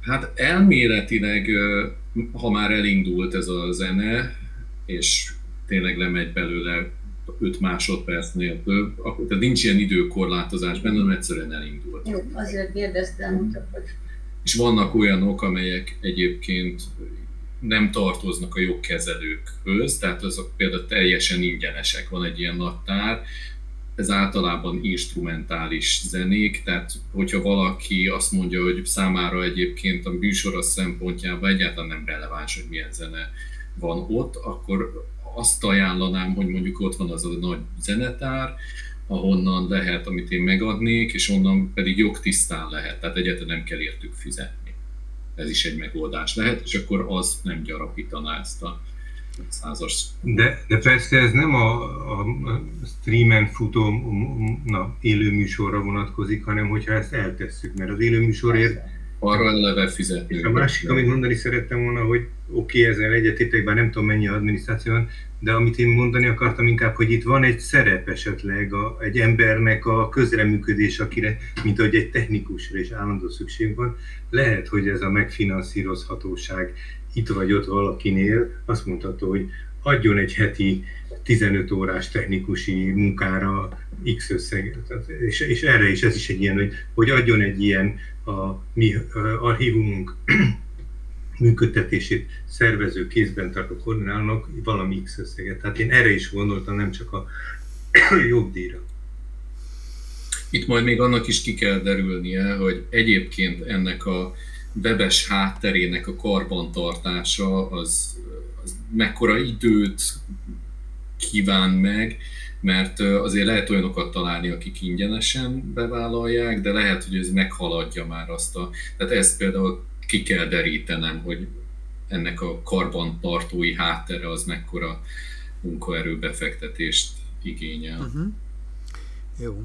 Hát elméletileg, ha már elindult ez a zene, és tényleg lemegy belőle 5 másodpercnél több, akkor tehát nincs ilyen időkorlátozás benne, hanem egyszerűen elindult. Jó, azért kérdeztem, csak hogy... És vannak olyanok, amelyek egyébként nem tartoznak a jogkezelőkhöz, tehát azok például teljesen ingyenesek, van egy ilyen naptár, ez általában instrumentális zenék, tehát hogyha valaki azt mondja, hogy számára egyébként a műsor szempontjában egyáltalán nem releváns, hogy milyen zene van ott, akkor azt ajánlanám, hogy mondjuk ott van az a nagy zenetár, ahonnan lehet, amit én megadnék, és onnan pedig jogtisztán lehet, tehát egyáltalán nem kell értük fizetni. Ez is egy megoldás lehet, és akkor az nem gyarapítaná ezt a százas. De, de persze ez nem a, a streamen futó na, élőműsorra vonatkozik, hanem hogyha ezt eltesszük, mert az élőműsorért arra eleve fizetni. A másik, amit mondani szerettem volna, hogy oké, okay, ezzel egyetértek, bár nem tudom mennyi adminisztráció van, de amit én mondani akartam inkább, hogy itt van egy szerep esetleg a, egy embernek a közreműködés, akire, mint ahogy egy technikusra is állandó szükség van, lehet, hogy ez a megfinanszírozhatóság itt vagy ott valakinél azt mondható, hogy adjon egy heti 15 órás technikusi munkára X összeg, és, és erre is ez is egy ilyen, hogy, hogy adjon egy ilyen a mi archívumunk [CLEARS THROAT] működtetését szervező kézben tartó koordinálnak valami X összeget. Tehát én erre is gondoltam, nem csak a [CLEARS THROAT] jogdíjra. Itt majd még annak is ki kell derülnie, hogy egyébként ennek a webes hátterének a karbantartása az, az mekkora időt kíván meg, mert azért lehet olyanokat találni, akik ingyenesen bevállalják, de lehet, hogy ez meghaladja már azt a... Tehát ezt például ki kell derítenem, hogy ennek a karbantartói háttere az mekkora munkaerőbefektetést igényel. Uh-huh. Jó.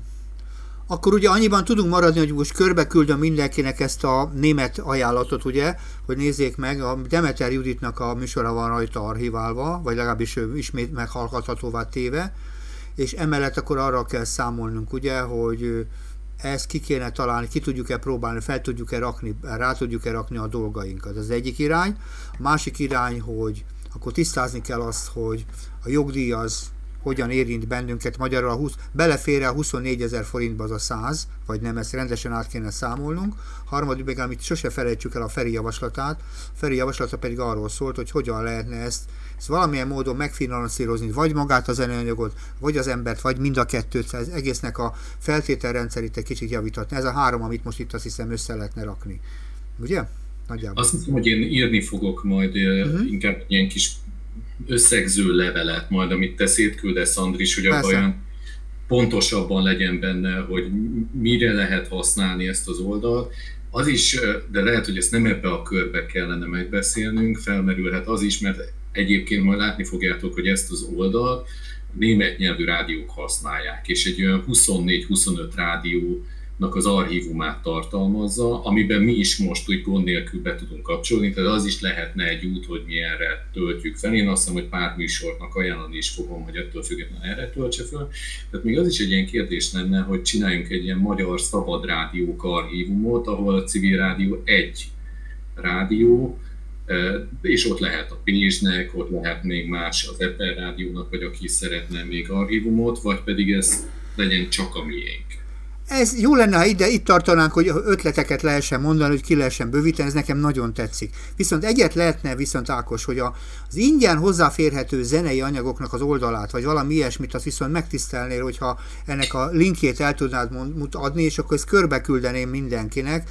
Akkor ugye annyiban tudunk maradni, hogy most körbe küldöm mindenkinek ezt a német ajánlatot, ugye, hogy nézzék meg, a Demeter Juditnak a műsora van rajta archiválva, vagy legalábbis ismét meghallgathatóvá téve, és emellett akkor arra kell számolnunk, ugye, hogy ezt ki kéne találni, ki tudjuk-e próbálni, fel tudjuk-e rakni, rá tudjuk-e rakni a dolgainkat. Ez egyik irány. A másik irány, hogy akkor tisztázni kell azt, hogy a jogdíj az hogyan érint bennünket. Magyarul a 20, belefér a 24 ezer forintba az a 100, vagy nem, ezt rendesen át kéne számolnunk. Harmadik még, amit sose felejtsük el a Feri javaslatát. A Feri javaslata pedig arról szólt, hogy hogyan lehetne ezt, ezt valamilyen módon megfinanszírozni, vagy magát az zeneanyagot, vagy az embert, vagy mind a kettőt, ez egésznek a feltételrendszerét egy kicsit javítatni. Ez a három, amit most itt azt hiszem össze lehetne rakni. Ugye? Nagyjából. Azt hiszem, hogy én írni fogok majd uh-huh. inkább ilyen kis összegző levelet majd, amit te szétküldesz, Andris, hogy abban olyan pontosabban legyen benne, hogy mire lehet használni ezt az oldalt. Az is, de lehet, hogy ezt nem ebbe a körbe kellene megbeszélnünk, felmerülhet az is, mert egyébként majd látni fogjátok, hogy ezt az oldalt német nyelvű rádiók használják, és egy olyan 24-25 rádió az archívumát tartalmazza, amiben mi is most úgy gond nélkül be tudunk kapcsolni, tehát az is lehetne egy út, hogy mi erre töltjük fel. Én azt hiszem, hogy pár műsornak ajánlani is fogom, hogy ettől függetlenül erre töltse fel. Tehát még az is egy ilyen kérdés lenne, hogy csináljunk egy ilyen magyar szabad rádiók archívumot, ahol a civil rádió egy rádió, és ott lehet a Pézsnek, ott lehet még más az Eper rádiónak, vagy aki szeretne még archívumot, vagy pedig ez legyen csak a miénk. Ez jó lenne, ha ide, itt tartanánk, hogy ötleteket lehessen mondani, hogy ki lehessen bővíteni, ez nekem nagyon tetszik. Viszont egyet lehetne viszont Ákos, hogy a, az ingyen hozzáférhető zenei anyagoknak az oldalát, vagy valami ilyesmit, azt viszont megtisztelnél, hogyha ennek a linkjét el tudnád adni, és akkor ezt körbe küldeném mindenkinek,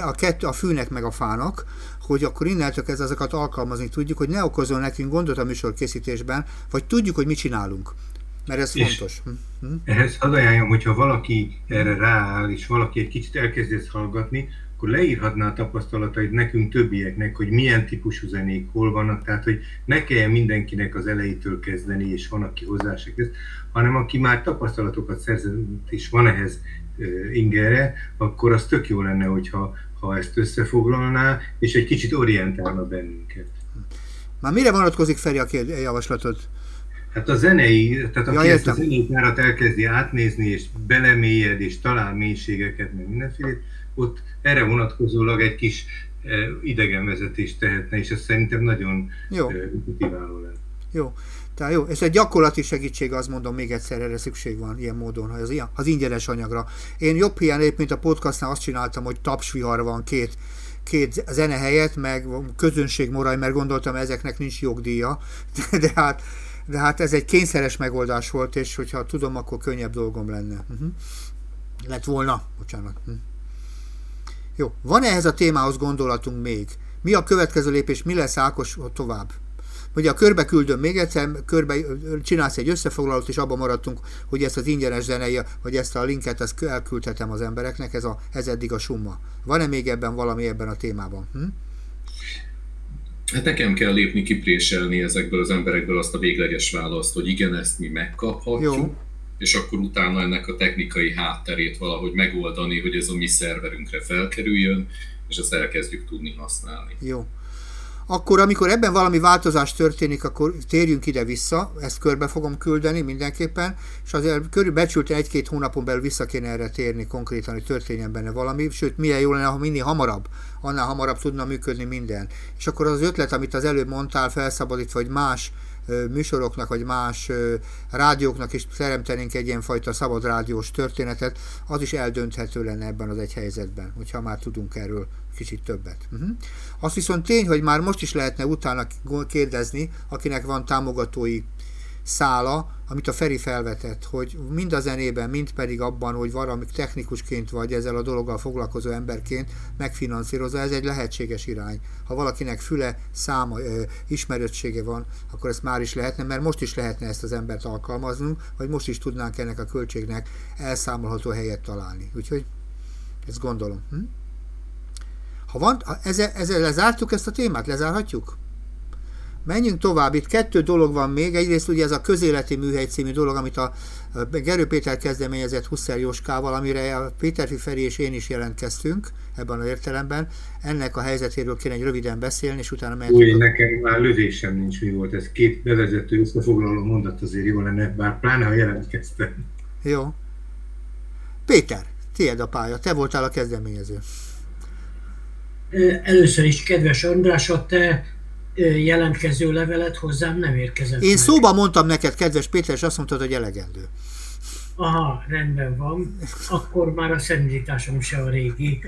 a, kettő, a fűnek meg a fának, hogy akkor innentől kezdve ezeket alkalmazni tudjuk, hogy ne okozon nekünk gondot a műsor készítésben, vagy tudjuk, hogy mit csinálunk. Mert ez és fontos. Hm? Ehhez hadd ajánljam, hogyha valaki erre rááll, és valaki egy kicsit elkezdi ezt hallgatni, akkor leírhatná a tapasztalatait nekünk többieknek, hogy milyen típusú zenék hol vannak, tehát hogy ne kelljen mindenkinek az elejétől kezdeni, és van, aki hozzá se kezd, hanem aki már tapasztalatokat szerzett, és van ehhez ingere, akkor az tök jó lenne, hogyha ha ezt összefoglalná, és egy kicsit orientálna bennünket. Már mire vonatkozik Feri a javaslatod? Hát a zenei, tehát aki ja, ezt a zenei párat elkezdi átnézni, és belemélyed, és talál mélységeket, meg mindenféle, ott erre vonatkozólag egy kis idegenvezetést tehetne, és ez szerintem nagyon Jó. motiváló lenne. Jó. Tehát jó, ez egy gyakorlati segítség, azt mondom, még egyszer erre szükség van ilyen módon, hogy az, ilyen, az ingyenes anyagra. Én jobb hiány épp, mint a podcastnál azt csináltam, hogy tapsvihar van két, két zene helyett, meg közönségmoraj, mert gondoltam, ezeknek nincs jogdíja, de, [LAUGHS] de, hát, de hát ez egy kényszeres megoldás volt, és hogyha tudom, akkor könnyebb dolgom lenne. Uh-huh. Lett volna, bocsánat. Uh-huh. Jó, van -e ehhez a témához gondolatunk még? Mi a következő lépés, mi lesz Ákos tovább? Ugye a körbe küldöm még egyszer, körbe csinálsz egy összefoglalót, és abban maradtunk, hogy ezt az ingyenes zenei, hogy ezt a linket ezt elküldhetem az embereknek, ez, a, ez eddig a summa. Van-e még ebben valami ebben a témában? Hm? Hát nekem kell lépni, kipréselni ezekből az emberekből azt a végleges választ, hogy igen, ezt mi megkaphatjuk, Jó. és akkor utána ennek a technikai hátterét valahogy megoldani, hogy ez a mi szerverünkre felkerüljön, és ezt elkezdjük tudni használni. Jó akkor amikor ebben valami változás történik, akkor térjünk ide-vissza, ezt körbe fogom küldeni mindenképpen, és azért körülbecsült egy-két hónapon belül vissza kéne erre térni konkrétan, hogy történjen benne valami, sőt, milyen jó lenne, ha minél hamarabb, annál hamarabb tudna működni minden. És akkor az ötlet, amit az előbb mondtál, felszabadítva, hogy más műsoroknak, vagy más rádióknak is teremtenénk egy ilyenfajta szabad rádiós történetet, az is eldönthető lenne ebben az egy helyzetben, hogyha már tudunk erről kicsit többet. Uh-huh. Azt viszont tény, hogy már most is lehetne utána kérdezni, akinek van támogatói szála, amit a Feri felvetett, hogy mind a zenében, mind pedig abban, hogy valami technikusként vagy ezzel a dologgal foglalkozó emberként megfinanszírozza, ez egy lehetséges irány. Ha valakinek füle, száma, ö, ismerőtsége van, akkor ezt már is lehetne, mert most is lehetne ezt az embert alkalmaznunk, vagy most is tudnánk ennek a költségnek elszámolható helyet találni. Úgyhogy ezt gondolom. Hm? Ha van, ezzel, ezzel lezártuk ezt a témát? Lezárhatjuk? Menjünk tovább, itt kettő dolog van még. Egyrészt ugye ez a közéleti műhely című dolog, amit a Gerő Péter kezdeményezett Huszer Jóskával, amire a Péter Fiferi és én is jelentkeztünk ebben az értelemben. Ennek a helyzetéről kéne egy röviden beszélni, és utána mehetünk. Új, nekem már lövésem nincs, mi volt ez. Két bevezető összefoglaló mondat azért jó lenne, bár pláne, ha jelentkeztem. Jó. Péter, tiéd a pálya, te voltál a kezdeményező. Először is, kedves András, a te jelentkező levelet hozzám nem érkezett Én meg. szóban mondtam neked, kedves Péter, és azt mondtad, hogy elegendő. Aha, rendben van. Akkor már a szenitásom se a régi,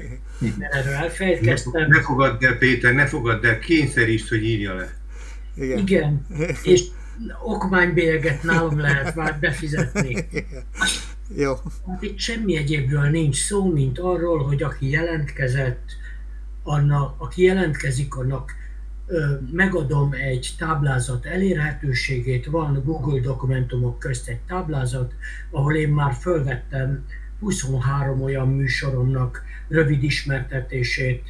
mert erről elfelejtkeztem. Ne, ne fogadd el, Péter, ne fogadd el, kényszerítsd, hogy írja le. Igen. Igen. És okmánybélyeget nálam lehet már befizetni. [LAUGHS] Jó. Hát itt semmi egyébről nincs szó, mint arról, hogy aki jelentkezett, annak, aki jelentkezik, annak megadom egy táblázat elérhetőségét, van Google dokumentumok közt egy táblázat, ahol én már fölvettem 23 olyan műsoromnak rövid ismertetését,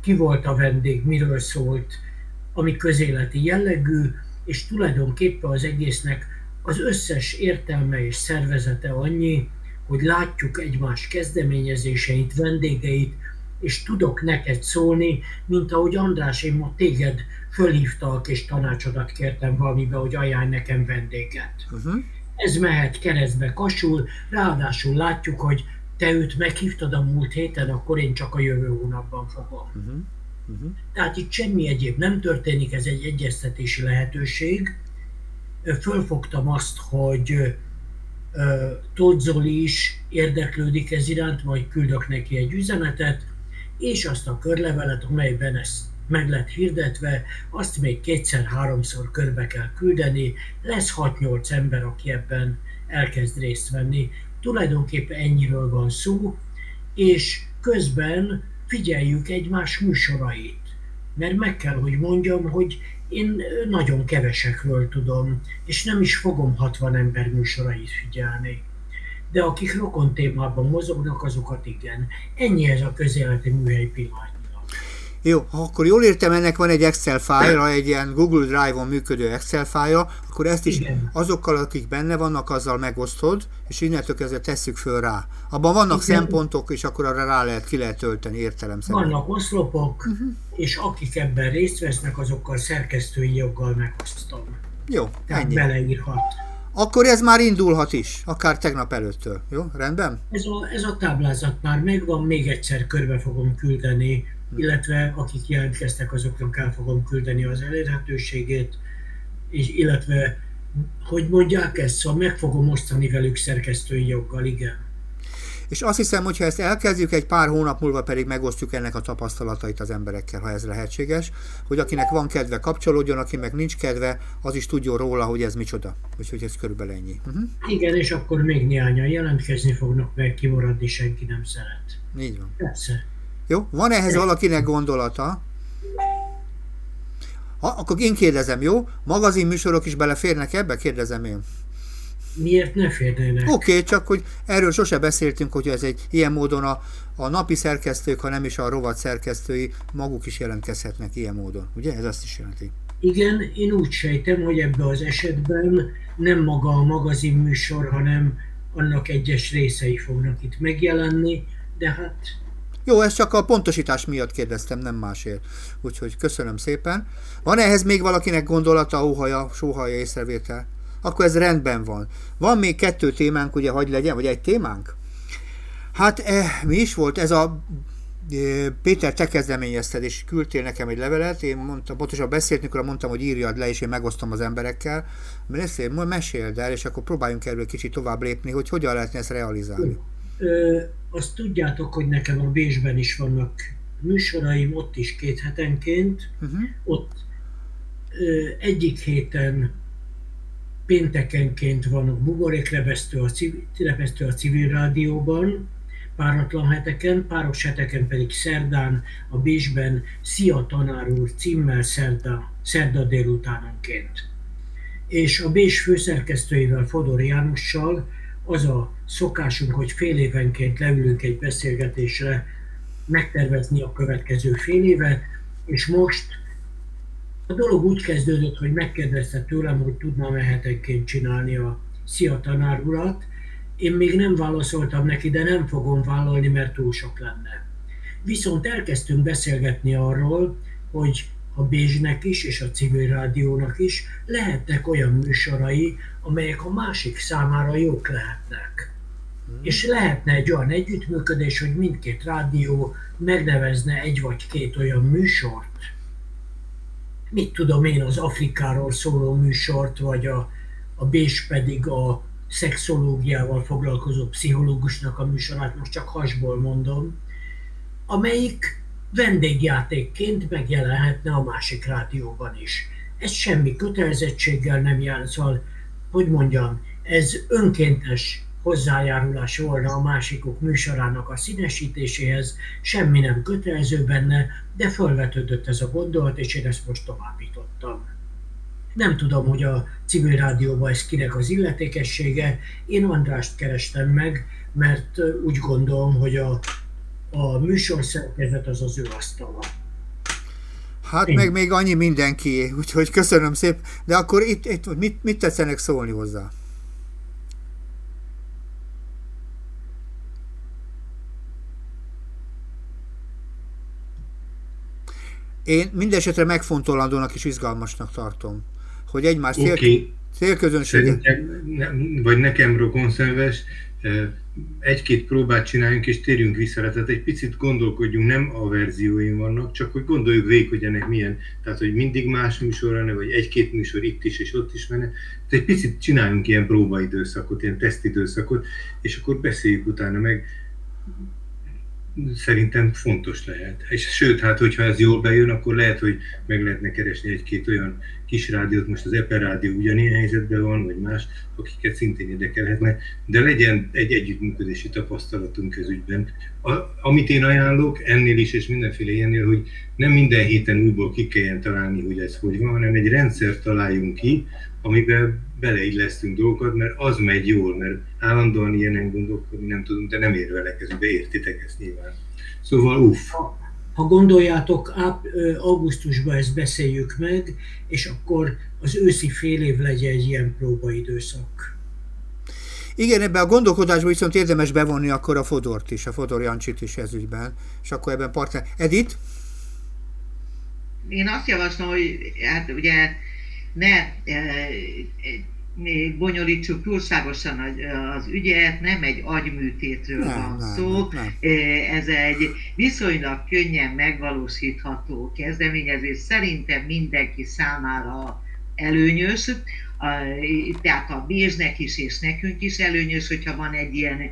ki volt a vendég, miről szólt, ami közéleti jellegű, és tulajdonképpen az egésznek az összes értelme és szervezete annyi, hogy látjuk egymás kezdeményezéseit, vendégeit, és tudok neked szólni, mint ahogy András, én ma téged fölhívtak és tanácsodat kértem valamibe, hogy ajánl nekem vendéget. Uh-huh. Ez mehet keresztbe kasul, ráadásul látjuk, hogy te őt meghívtad a múlt héten, akkor én csak a jövő hónapban fogom. Uh-huh. Uh-huh. Tehát itt semmi egyéb nem történik, ez egy egyeztetési lehetőség. Fölfogtam azt, hogy Tóth Zoli is érdeklődik ez iránt, majd küldök neki egy üzenetet, és azt a körlevelet, amelyben ez meg lett hirdetve, azt még kétszer-háromszor körbe kell küldeni, lesz 6-8 ember, aki ebben elkezd részt venni. Tulajdonképpen ennyiről van szó, és közben figyeljük egymás műsorait. Mert meg kell, hogy mondjam, hogy én nagyon kevesekről tudom, és nem is fogom 60 ember műsorait figyelni. De akik rokon témában mozognak, azokat igen. Ennyi ez a közéleti műhely pillanat. Jó, ha akkor jól értem, ennek van egy Excel fájla, egy ilyen Google Drive-on működő Excel fájla, akkor ezt is Igen. azokkal, akik benne vannak, azzal megosztod, és innentől kezdve tesszük föl rá. Abban vannak Igen. szempontok, és akkor arra rá lehet, ki lehet tölteni értelemszerűen. Vannak oszlopok, uh-huh. és akik ebben részt vesznek, azokkal szerkesztői joggal megosztom. Jó, Tehát ennyi. beleírhat. Akkor ez már indulhat is, akár tegnap előttől. Jó, rendben? Ez a, ez a táblázat már megvan, még egyszer körbe fogom küldeni illetve akik jelentkeztek, azoknak el fogom küldeni az elérhetőségét, és illetve, hogy mondják ezt, szóval meg fogom osztani velük szerkesztői joggal, igen. És azt hiszem, hogy ha ezt elkezdjük, egy pár hónap múlva pedig megosztjuk ennek a tapasztalatait az emberekkel, ha ez lehetséges, hogy akinek van kedve, kapcsolódjon, aki meg nincs kedve, az is tudjon róla, hogy ez micsoda. Úgyhogy ez körülbelül ennyi. Uh-huh. Igen, és akkor még néhányan jelentkezni fognak, meg kimaradni senki nem szeret. Így van. Persze. Jó? Van ehhez valakinek gondolata? Ha, akkor én kérdezem, jó? Magazin műsorok is beleférnek ebbe? Kérdezem én. Miért ne férnének? Oké, okay, csak hogy erről sose beszéltünk, hogy ez egy ilyen módon a, a napi szerkesztők, ha nem is a rovat szerkesztői, maguk is jelentkezhetnek ilyen módon. Ugye? Ez azt is jelenti. Igen, én úgy sejtem, hogy ebben az esetben nem maga a magazin műsor, hanem annak egyes részei fognak itt megjelenni, de hát jó, ezt csak a pontosítás miatt kérdeztem, nem másért. Úgyhogy köszönöm szépen. Van ehhez még valakinek gondolata, óhaja, sóhaja észrevétel? Akkor ez rendben van. Van még kettő témánk, ugye, hogy legyen, vagy egy témánk? Hát eh, mi is volt? Ez a eh, Péter, te kezdeményezted, és küldtél nekem egy levelet, én mondtam, pontosan beszéltünk, amikor mondtam, hogy írjad le, és én megosztom az emberekkel. Beszél, meséld el, és akkor próbáljunk erről kicsit tovább lépni, hogy hogyan lehetne ezt realizálni. Ö, azt tudjátok, hogy nekem a Bécsben is vannak műsoraim, ott is két hetenként. Uh-huh. Ott ö, egyik héten péntekenként van a buborékrebesztő a, civil, a civil rádióban, páratlan heteken, páros heteken pedig szerdán a Bécsben Szia tanár úr címmel szerda, szerda délutánonként. És a Bés főszerkesztőivel, Fodor Jánossal az a szokásunk, hogy fél évenként leülünk egy beszélgetésre, megtervezni a következő fél évet, és most a dolog úgy kezdődött, hogy megkérdezte tőlem, hogy tudnám ehetenként csinálni a Szia tanár urat. Én még nem válaszoltam neki, de nem fogom vállalni, mert túl sok lenne. Viszont elkezdtünk beszélgetni arról, hogy a Bézsnek is, és a civil rádiónak is lehetnek olyan műsorai, amelyek a másik számára jók lehetnek. Hmm. És lehetne egy olyan együttműködés, hogy mindkét rádió megnevezne egy vagy két olyan műsort, mit tudom én, az Afrikáról szóló műsort, vagy a, a Bés pedig a szexológiával foglalkozó pszichológusnak a műsorát, most csak hasból mondom, amelyik vendégjátékként megjelenhetne a másik rádióban is. Ez semmi kötelezettséggel nem jár, szóval, hogy mondjam, ez önkéntes hozzájárulás volna a másikok műsorának a színesítéséhez, semmi nem kötelező benne, de felvetődött ez a gondolat, és én ezt most továbbítottam. Nem tudom, hogy a civil rádióban ez kinek az illetékessége, én Andrást kerestem meg, mert úgy gondolom, hogy a a műsorszerkezet az az ő asztala. Hát Én. meg még annyi mindenki, úgyhogy köszönöm szépen. De akkor itt, itt mit, mit tetszenek szólni hozzá? Én mindesetre megfontolandónak és izgalmasnak tartom, hogy egymás okay. cél, célközönséget... Ne, vagy nekem rokonszenves, egy-két próbát csináljunk, és térjünk vissza. Tehát egy picit gondolkodjunk, nem a verzióim vannak, csak hogy gondoljuk végig, hogy ennek milyen, tehát hogy mindig más műsor lenne, vagy egy-két műsor itt is és ott is menne. Tehát egy picit csináljunk ilyen próbaidőszakot, ilyen tesztidőszakot, és akkor beszéljük utána meg. Szerintem fontos lehet. És sőt, hát hogyha ez jól bejön, akkor lehet, hogy meg lehetne keresni egy-két olyan kis rádiót, most az Eper Rádió ugyanilyen helyzetben van, vagy más, akiket szintén érdekelhetnek, de legyen egy együttműködési tapasztalatunk ez. A, amit én ajánlok ennél is, és mindenféle ilyennél, hogy nem minden héten újból ki kelljen találni, hogy ez hogy van, hanem egy rendszer találjunk ki, amiben beleillesztünk dolgokat, mert az megy jól, mert állandóan ilyenen gondolkodni nem tudunk, de nem ér vele kezübe, értitek ezt nyilván. Szóval uff. Ha gondoljátok, augusztusban ezt beszéljük meg, és akkor az őszi fél év legyen egy ilyen próbaidőszak. Igen, ebben a gondolkodásban viszont érdemes bevonni akkor a Fodort is, a Fodor Jancsit is ez ügyben, és akkor ebben partner. Edith? Én azt javaslom, hogy hát ugye ne még bonyolítsuk túlságosan az ügyet, nem egy agyműtétről nem, van nem, szó, nem, nem. ez egy viszonylag könnyen megvalósítható kezdeményezés, szerintem mindenki számára előnyös, tehát a Bézsnek is és nekünk is előnyös, hogyha van egy ilyen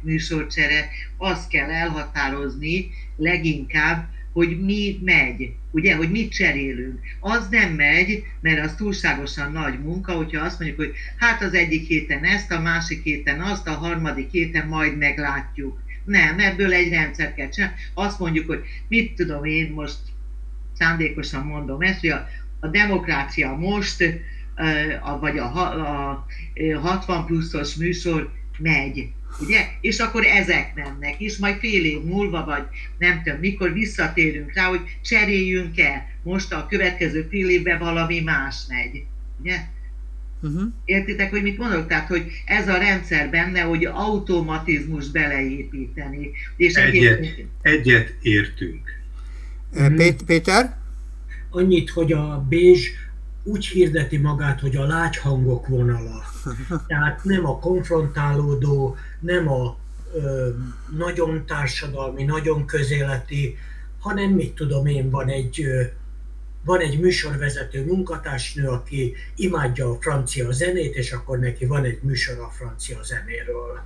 műsorcsere, azt kell elhatározni leginkább, hogy mi megy, ugye, hogy mit cserélünk. Az nem megy, mert az túlságosan nagy munka, hogyha azt mondjuk, hogy hát az egyik héten ezt, a másik héten azt, a harmadik héten majd meglátjuk. Nem, ebből egy rendszer kell csinálni. Azt mondjuk, hogy mit tudom én most szándékosan mondom ezt, hogy a, a demokrácia most, vagy a, a 60 pluszos műsor megy ugye? És akkor ezek mennek, és majd fél év múlva, vagy nem tudom, mikor visszatérünk rá, hogy cseréljünk el, most a következő fél évben valami más megy, ugye? Uh-huh. Értitek, hogy mit mondok? Tehát, hogy ez a rendszer benne, hogy automatizmus beleépíteni. És egyet, egyébként... egyet értünk. Uh-huh. Péter? Annyit, hogy a Bézs úgy hirdeti magát, hogy a lágyhangok vonala. [LAUGHS] Tehát nem a konfrontálódó, nem a ö, nagyon társadalmi, nagyon közéleti, hanem mit tudom én, van egy, ö, van egy műsorvezető munkatársnő, aki imádja a francia zenét, és akkor neki van egy műsor a francia zenéről.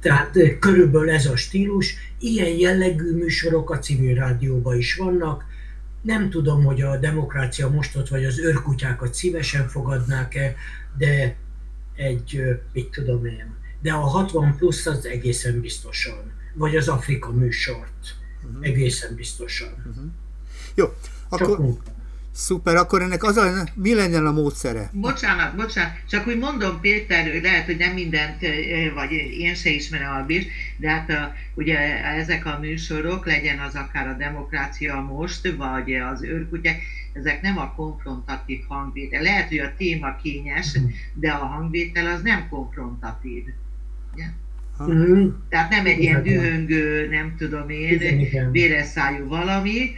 Tehát körülbelül ez a stílus. Ilyen jellegű műsorok a civil rádióban is vannak, nem tudom, hogy a demokrácia mostot vagy az őrkutyákat szívesen fogadnák-e, de egy, mit tudom én, de a 60 plusz az egészen biztosan, vagy az Afrika műsort uh-huh. egészen biztosan. Uh-huh. Jó, akkor... Csak Szuper, akkor ennek az a, mi legyen a módszere? Bocsánat, bocsánat, csak úgy mondom Péter, lehet, hogy nem mindent, vagy én se ismerem a bírs, de hát a, ugye ezek a műsorok, legyen az akár a demokrácia most, vagy az őrkutyák, ezek nem a konfrontatív hangvétel. Lehet, hogy a téma kényes, de a hangvétel az nem konfrontatív. Ja? Uh-huh. Tehát nem egy ilyen dühöngő, nem tudom én, véres szájú valami,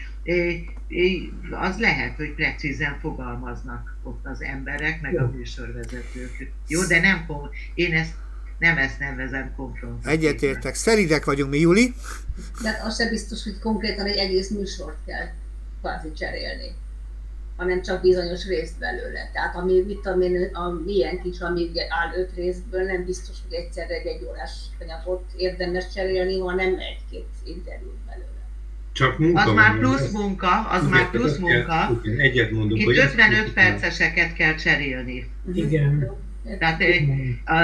az lehet, hogy precízen fogalmaznak ott az emberek, meg Jó. a műsorvezetők. Jó, de nem, én ezt nem ezt nevezem konfrontációnak. Egyetértek. Szeridek vagyunk mi, Juli? De az sem biztos, hogy konkrétan egy egész műsort kell kvázi cserélni hanem csak bizonyos részt belőle. Tehát ami, mit tudom én, a milyen kicsi, ami áll öt részből, nem biztos, hogy egyszerre egy egyórás anyagot érdemes cserélni, hanem egy-két interjút belőle. Csak munka az már plusz munka, az igen, már plusz munka. Igen, egyet mondunk, Itt hogy 55 perceseket kell cserélni. Igen. Tehát a,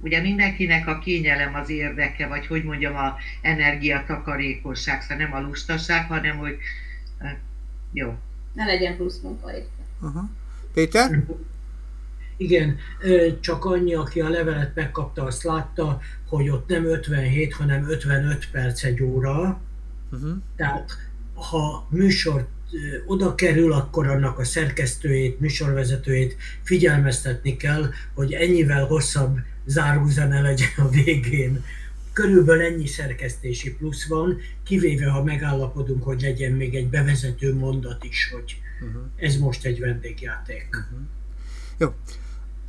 ugye mindenkinek a kényelem az érdeke, vagy hogy mondjam, a energiatakarékosság, szóval nem a lustaság, hanem hogy jó. Ne legyen plusz munka uh-huh. Péter? Igen, csak annyi, aki a levelet megkapta, azt látta, hogy ott nem 57, hanem 55 perc egy óra, Uh-huh. Tehát ha műsor oda kerül, akkor annak a szerkesztőjét, műsorvezetőjét figyelmeztetni kell, hogy ennyivel hosszabb zárózene legyen a végén. Körülbelül ennyi szerkesztési plusz van, kivéve ha megállapodunk, hogy legyen még egy bevezető mondat is, hogy uh-huh. ez most egy vendégjáték. Uh-huh. Jó.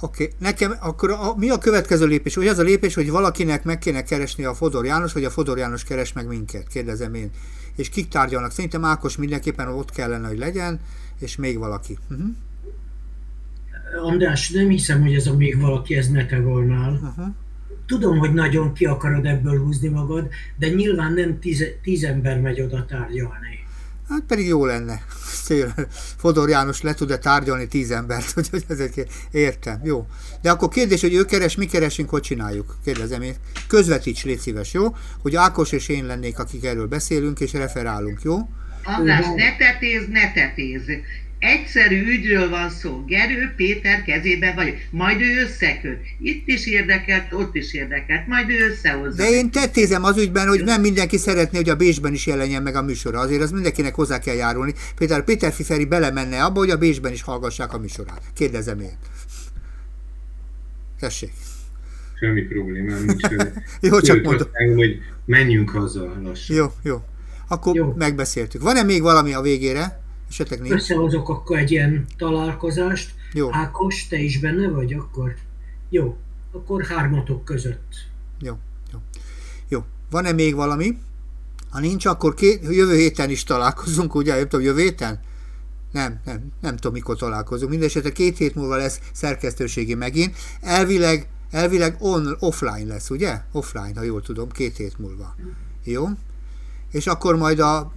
Oké, okay. nekem akkor a, mi a következő lépés? Hogy az a lépés, hogy valakinek meg kéne keresni a Fodor János, vagy a Fodor János keres meg minket, kérdezem én. És kik tárgyalnak? Szerintem Ákos mindenképpen ott kellene, hogy legyen, és még valaki. Uh-huh. András, nem hiszem, hogy ez a még valaki, ez ne te volnál. Uh-huh. Tudom, hogy nagyon ki akarod ebből húzni magad, de nyilván nem tíz, tíz ember megy oda tárgyalni. Hát pedig jó lenne. [LAUGHS] Fodor János le tud-e tárgyalni tíz embert, [LAUGHS] hogy ezek értem, jó. De akkor kérdés, hogy ő keres, mi keresünk, hogy csináljuk? Kérdezem én. Közvetíts, légy szíves, jó? Hogy Ákos és én lennék, akik erről beszélünk, és referálunk, jó? András, ne tetéz, ne tetéz. Egyszerű ügyről van szó. Gerő Péter kezében vagy. Majd ő összeköt. Itt is érdekelt, ott is érdekelt. Majd ő összehozza. De én tettézem az ügyben, hogy nem mindenki szeretné, hogy a Bécsben is jelenjen meg a műsora. Azért az mindenkinek hozzá kell járulni. Például Péter Fiferi belemenne abba, hogy a Bécsben is hallgassák a műsorát. Kérdezem én. Tessék. Semmi problémám nincs. [LAUGHS] jó, csak mondom. hogy menjünk haza lassan. Jó, jó. Akkor jó. megbeszéltük. Van-e még valami a végére? Esetleg nincs. Összehozok akkor egy ilyen találkozást. Jó. Ákos, te is benne vagy akkor? Jó, akkor hármatok között. Jó, jó. Jó. Van-e még valami? Ha nincs, akkor két, jövő héten is találkozunk, ugye? Nem tudom, jövő héten? Nem, nem, nem tudom, mikor találkozunk. Mindenesetre két hét múlva lesz szerkesztőségi megint. Elvileg, elvileg on, offline lesz, ugye? Offline, ha jól tudom, két hét múlva. Jó? És akkor majd a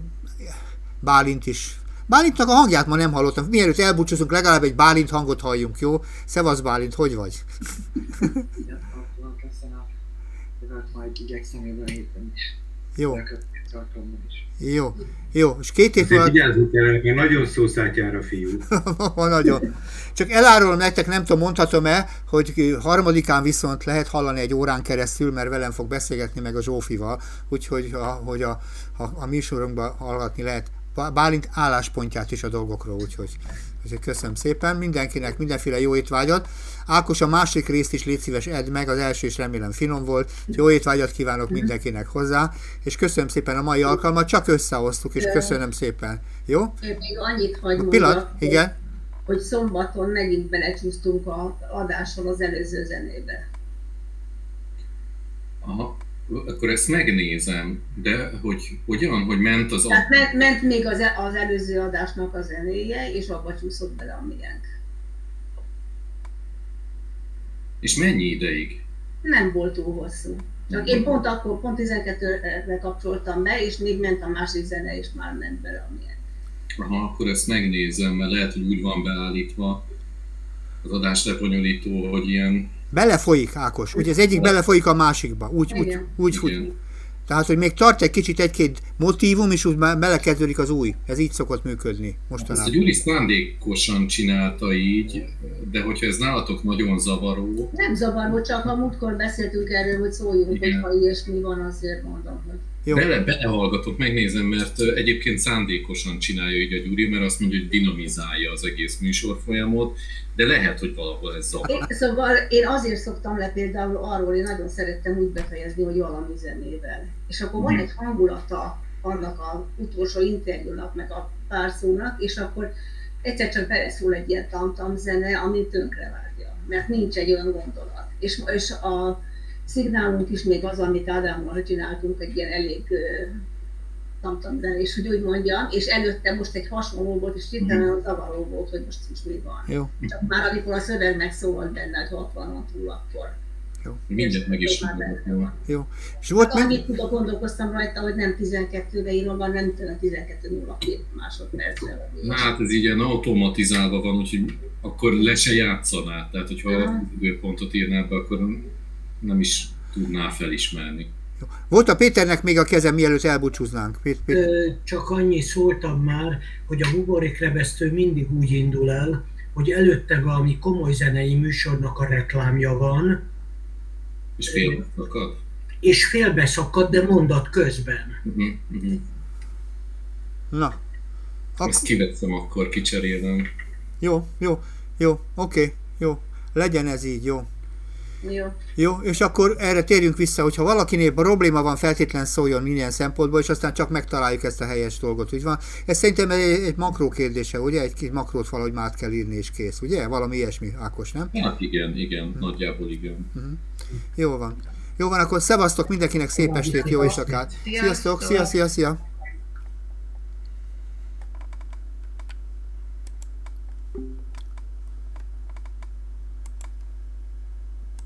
Bálint is Bálintnak a hangját ma nem hallottam. Mielőtt elbúcsúzunk, legalább egy Bálint hangot halljunk, jó? Szevasz Bálint, hogy vagy? majd igyekszem jövő héten is. Jó. Jó, jó, és két év alatt... Vigyázzunk el, mert nagyon szószátjára fiú. [LAUGHS] nagyon. Csak elárulom nektek, nem tudom, mondhatom-e, hogy harmadikán viszont lehet hallani egy órán keresztül, mert velem fog beszélgetni meg a Zsófival, úgyhogy a, hogy a, a, a műsorunkban hallgatni lehet Bálint álláspontját is a dolgokról, úgyhogy, úgyhogy köszönöm szépen mindenkinek, mindenféle jó étvágyat. Ákos, a másik részt is légy szíves edd meg, az első is remélem finom volt. Jó étvágyat kívánok mindenkinek hozzá, és köszönöm szépen a mai alkalmat, csak összehoztuk, és köszönöm szépen. Jó? Még annyit hagy Pillanat, igen. Hogy szombaton megint belecsúsztunk a adáson az előző zenébe. Aha akkor ezt megnézem, de hogy hogyan, hogy ment az... Tehát ment, ment még az, e- az előző adásnak a zenéje, és abba csúszott bele a miénk. És mennyi ideig? Nem volt túl hosszú. Csak én pont akkor, pont 12-re kapcsoltam be, és még ment a másik zene, és már ment bele a miénk. Aha, akkor ezt megnézem, mert lehet, hogy úgy van beállítva az adás lebonyolító, hogy ilyen Belefolyik, Ákos. Ugye az egyik belefolyik a másikba. Úgy, úgy, úgy fut. Tehát, hogy még tart egy kicsit egy-két motívum, és úgy belekezdődik az új. Ez így szokott működni mostanában. Ezt a Gyuri szándékosan csinálta így, de hogyha ez nálatok nagyon zavaró... Nem zavaró, csak a múltkor beszéltünk erről, hogy szóljunk, hogy ha ilyesmi van, azért mondom, hogy... Jó. Bele, belehallgatok, megnézem, mert egyébként szándékosan csinálja így a Gyuri, mert azt mondja, hogy dinamizálja az egész műsorfolyamot, de lehet, hogy valahol ez zavar. Én, szóval én azért szoktam le például arról, én nagyon szerettem úgy befejezni, hogy valami zenével. És akkor van egy hangulata annak a utolsó interjúnak, meg a párszónak, és akkor egyszer csak beleszól egy ilyen tamtam zene, ami tönkre vágja, mert nincs egy olyan gondolat. És, és a szignálunk is még az, amit Ádámmal csináltunk, egy ilyen elég tamtam zene, és hogy úgy mondjam, és előtte most egy hasonló volt, és hirtelen mm. zavaró volt, hogy most, most mi van. Jó. Csak már amikor a szöveg megszólalt benne, hogy 60 túl, akkor jó. Mindent meg is Jó. És volt hát, Annyit tudok, gondolkoztam rajta, hogy nem 12-re írom, hanem 12.02 másodpercre. Hát ez így ilyen automatizálva van, úgyhogy akkor le se játszaná. Tehát, hogyha uh-huh. időpontot írná be, akkor nem is tudná felismerni. Volt a Péternek még a kezem, mielőtt elbúcsúznánk. Pét, Pét. Csak annyi szóltam már, hogy a buborék rebesztő mindig úgy indul el, hogy előtte valami komoly zenei műsornak a reklámja van. És félbeszakad? És félbeszakad, de mondat közben. Uh-huh, uh-huh. Na. Ak- Ezt kiveszem, akkor kicserélem. Jó, jó, jó, oké, okay, jó. Legyen ez így, jó. Jó. Jó, és akkor erre térjünk vissza, hogyha valakinél probléma van, feltétlen szóljon minden szempontból, és aztán csak megtaláljuk ezt a helyes dolgot, úgy van. Ez szerintem egy, egy makró kérdése, ugye? Egy kis makrót valahogy már kell írni, és kész, ugye? Valami ilyesmi, Ákos, nem? Hát igen, igen, hmm. nagyjából igen. Uh-huh. Jó van. Jó van, akkor szevasztok mindenkinek szép estét, jó éjszakát. Sziasztok, szia, szia, szia.